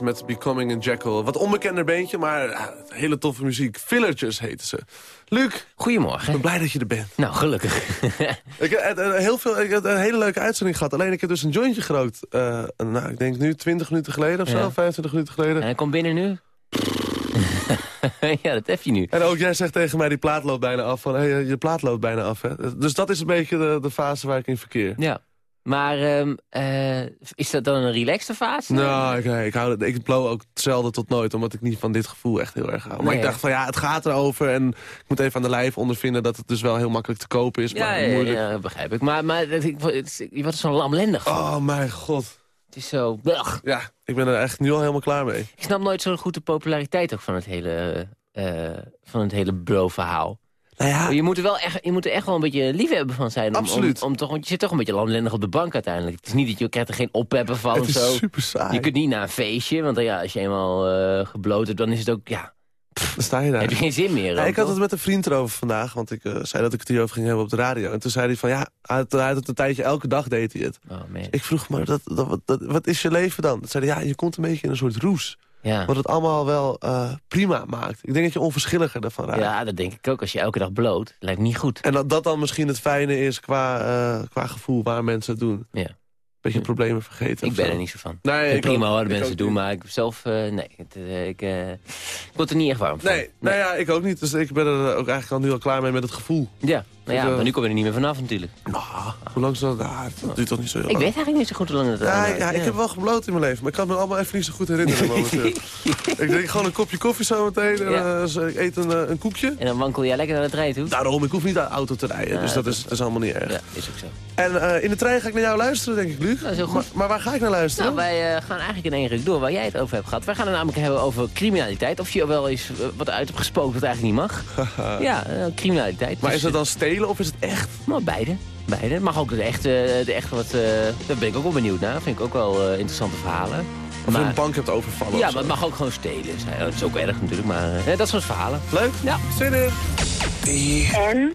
Met Becoming a Jackal. Wat onbekender beentje, maar ja, hele toffe muziek. Villagers heten ze. Luc. Goedemorgen. Ik ben blij dat je er bent. Nou, gelukkig. ik, heb eh, heel veel, ik heb een hele leuke uitzending gehad. Alleen ik heb dus een jointje gerookt. eh, nou, ik denk nu 20 minuten geleden of zo. Ja. 25 minuten geleden. En hij komt binnen nu? ja, dat heb je nu. En ook jij zegt tegen mij, die plaat loopt bijna af. Van, hey, je plaat loopt bijna af. Hè? Dus dat is een beetje de, de fase waar ik in verkeer. Ja. Maar ehm, eh, is dat dan een relaxte fase? Nou, ik, ik, hou, het- ik blow ook zelden tot nooit, omdat ik niet van dit gevoel echt heel erg hou. Maar Nee, ik dacht van ja, het gaat erover en ik moet even aan de lijf ondervinden dat het dus wel heel makkelijk te kopen is, Ja, maar ja, moeilijk. ja, begrijp ik. Maar, maar je wordt zo lamlendig van. Oh mijn god. Het is zo... Ugh. Ja, ik ben er echt nu al helemaal klaar mee. Ik snap nooit zo goed de populariteit ook van het hele, eh van het hele bro-verhaal. Nou ja. Je moet er wel echt, je moet er echt wel een beetje liefhebber van zijn. Om, Absoluut. Om, om toch, want je zit toch een beetje lamlendig op de bank uiteindelijk. Het is niet dat je, krijgt er geen opheppen van Het of is zo. super saai. Je kunt niet naar een feestje, want dan, ja, als je eenmaal eh gebloot hebt, dan is het ook, ja, Dan sta je daar. heb je geen zin meer. Ja, ik had het met een vriend erover vandaag, want ik eh, zei dat ik het hierover ging hebben op de radio. En toen zei hij van ja, hij had, hij had het een tijdje, elke dag deed hij het. Oh. Ik vroeg maar, dat, dat, wat, dat- wat is je leven dan? Toen zei hij, ja, je komt een beetje in een soort roes. Ja. Wat het allemaal wel eh, prima maakt. Ik denk dat je onverschilliger daarvan raakt. ja, dat denk ik ook. Als je elke dag bloot, lijkt niet goed. En dat dat dan misschien het fijne is qua, eh, qua gevoel waar mensen het doen. Ja. Beetje problemen vergeten. Ik ben er niet zo van. Nee, Ik ik prima hoor, ik mensen doen, maar ik zelf, eh, nee. Het, eh, ik, eh, ik word er niet echt warm van. Nee, nou ja, ik ook niet. Dus ik ben er ook eigenlijk al nu al klaar mee met het gevoel. Ja, nou ja, Ik, eh, maar nu kom je er niet meer vanaf natuurlijk. Nou, hoe lang is dat? Ah, dat duurt toch niet zo heel Ik lang. weet eigenlijk niet zo goed hoe lang het Ja, ja, ik heb wel gebloot in mijn leven, maar ik kan me allemaal even niet zo goed herinneren momenteel. ik drink gewoon een kopje koffie zo meteen en Ja. ik eet een, een koekje. En dan wankel jij lekker naar de trein toe? Daarom, ik hoef niet aan de auto te rijden, dus dat dat is, dat is allemaal niet erg. Ja, is ook zo. En in de trein ga ik naar jou luisteren, denk ik, Luc. Dat is heel goed. Maar, maar waar ga ik naar luisteren? Nou, wij eh, gaan eigenlijk in één ruk door waar jij het over hebt gehad. Wij gaan het namelijk hebben over criminaliteit. Of je er wel eens eh, wat uit hebt gesproken wat eigenlijk niet mag. ja, eh, criminaliteit. maar Dus, is het dan stelen of is het echt? Maar beide. Beide. Het mag ook de echte, de echte wat... eh, daar ben ik ook wel benieuwd naar. Vind ik ook wel eh, interessante verhalen. Of je Maar- een bank hebt overvallen Ja, maar het mag ook gewoon stelen. zijn. Dat is ook erg natuurlijk, maar eh, dat soort verhalen. Leuk? Ja. Zin in? En?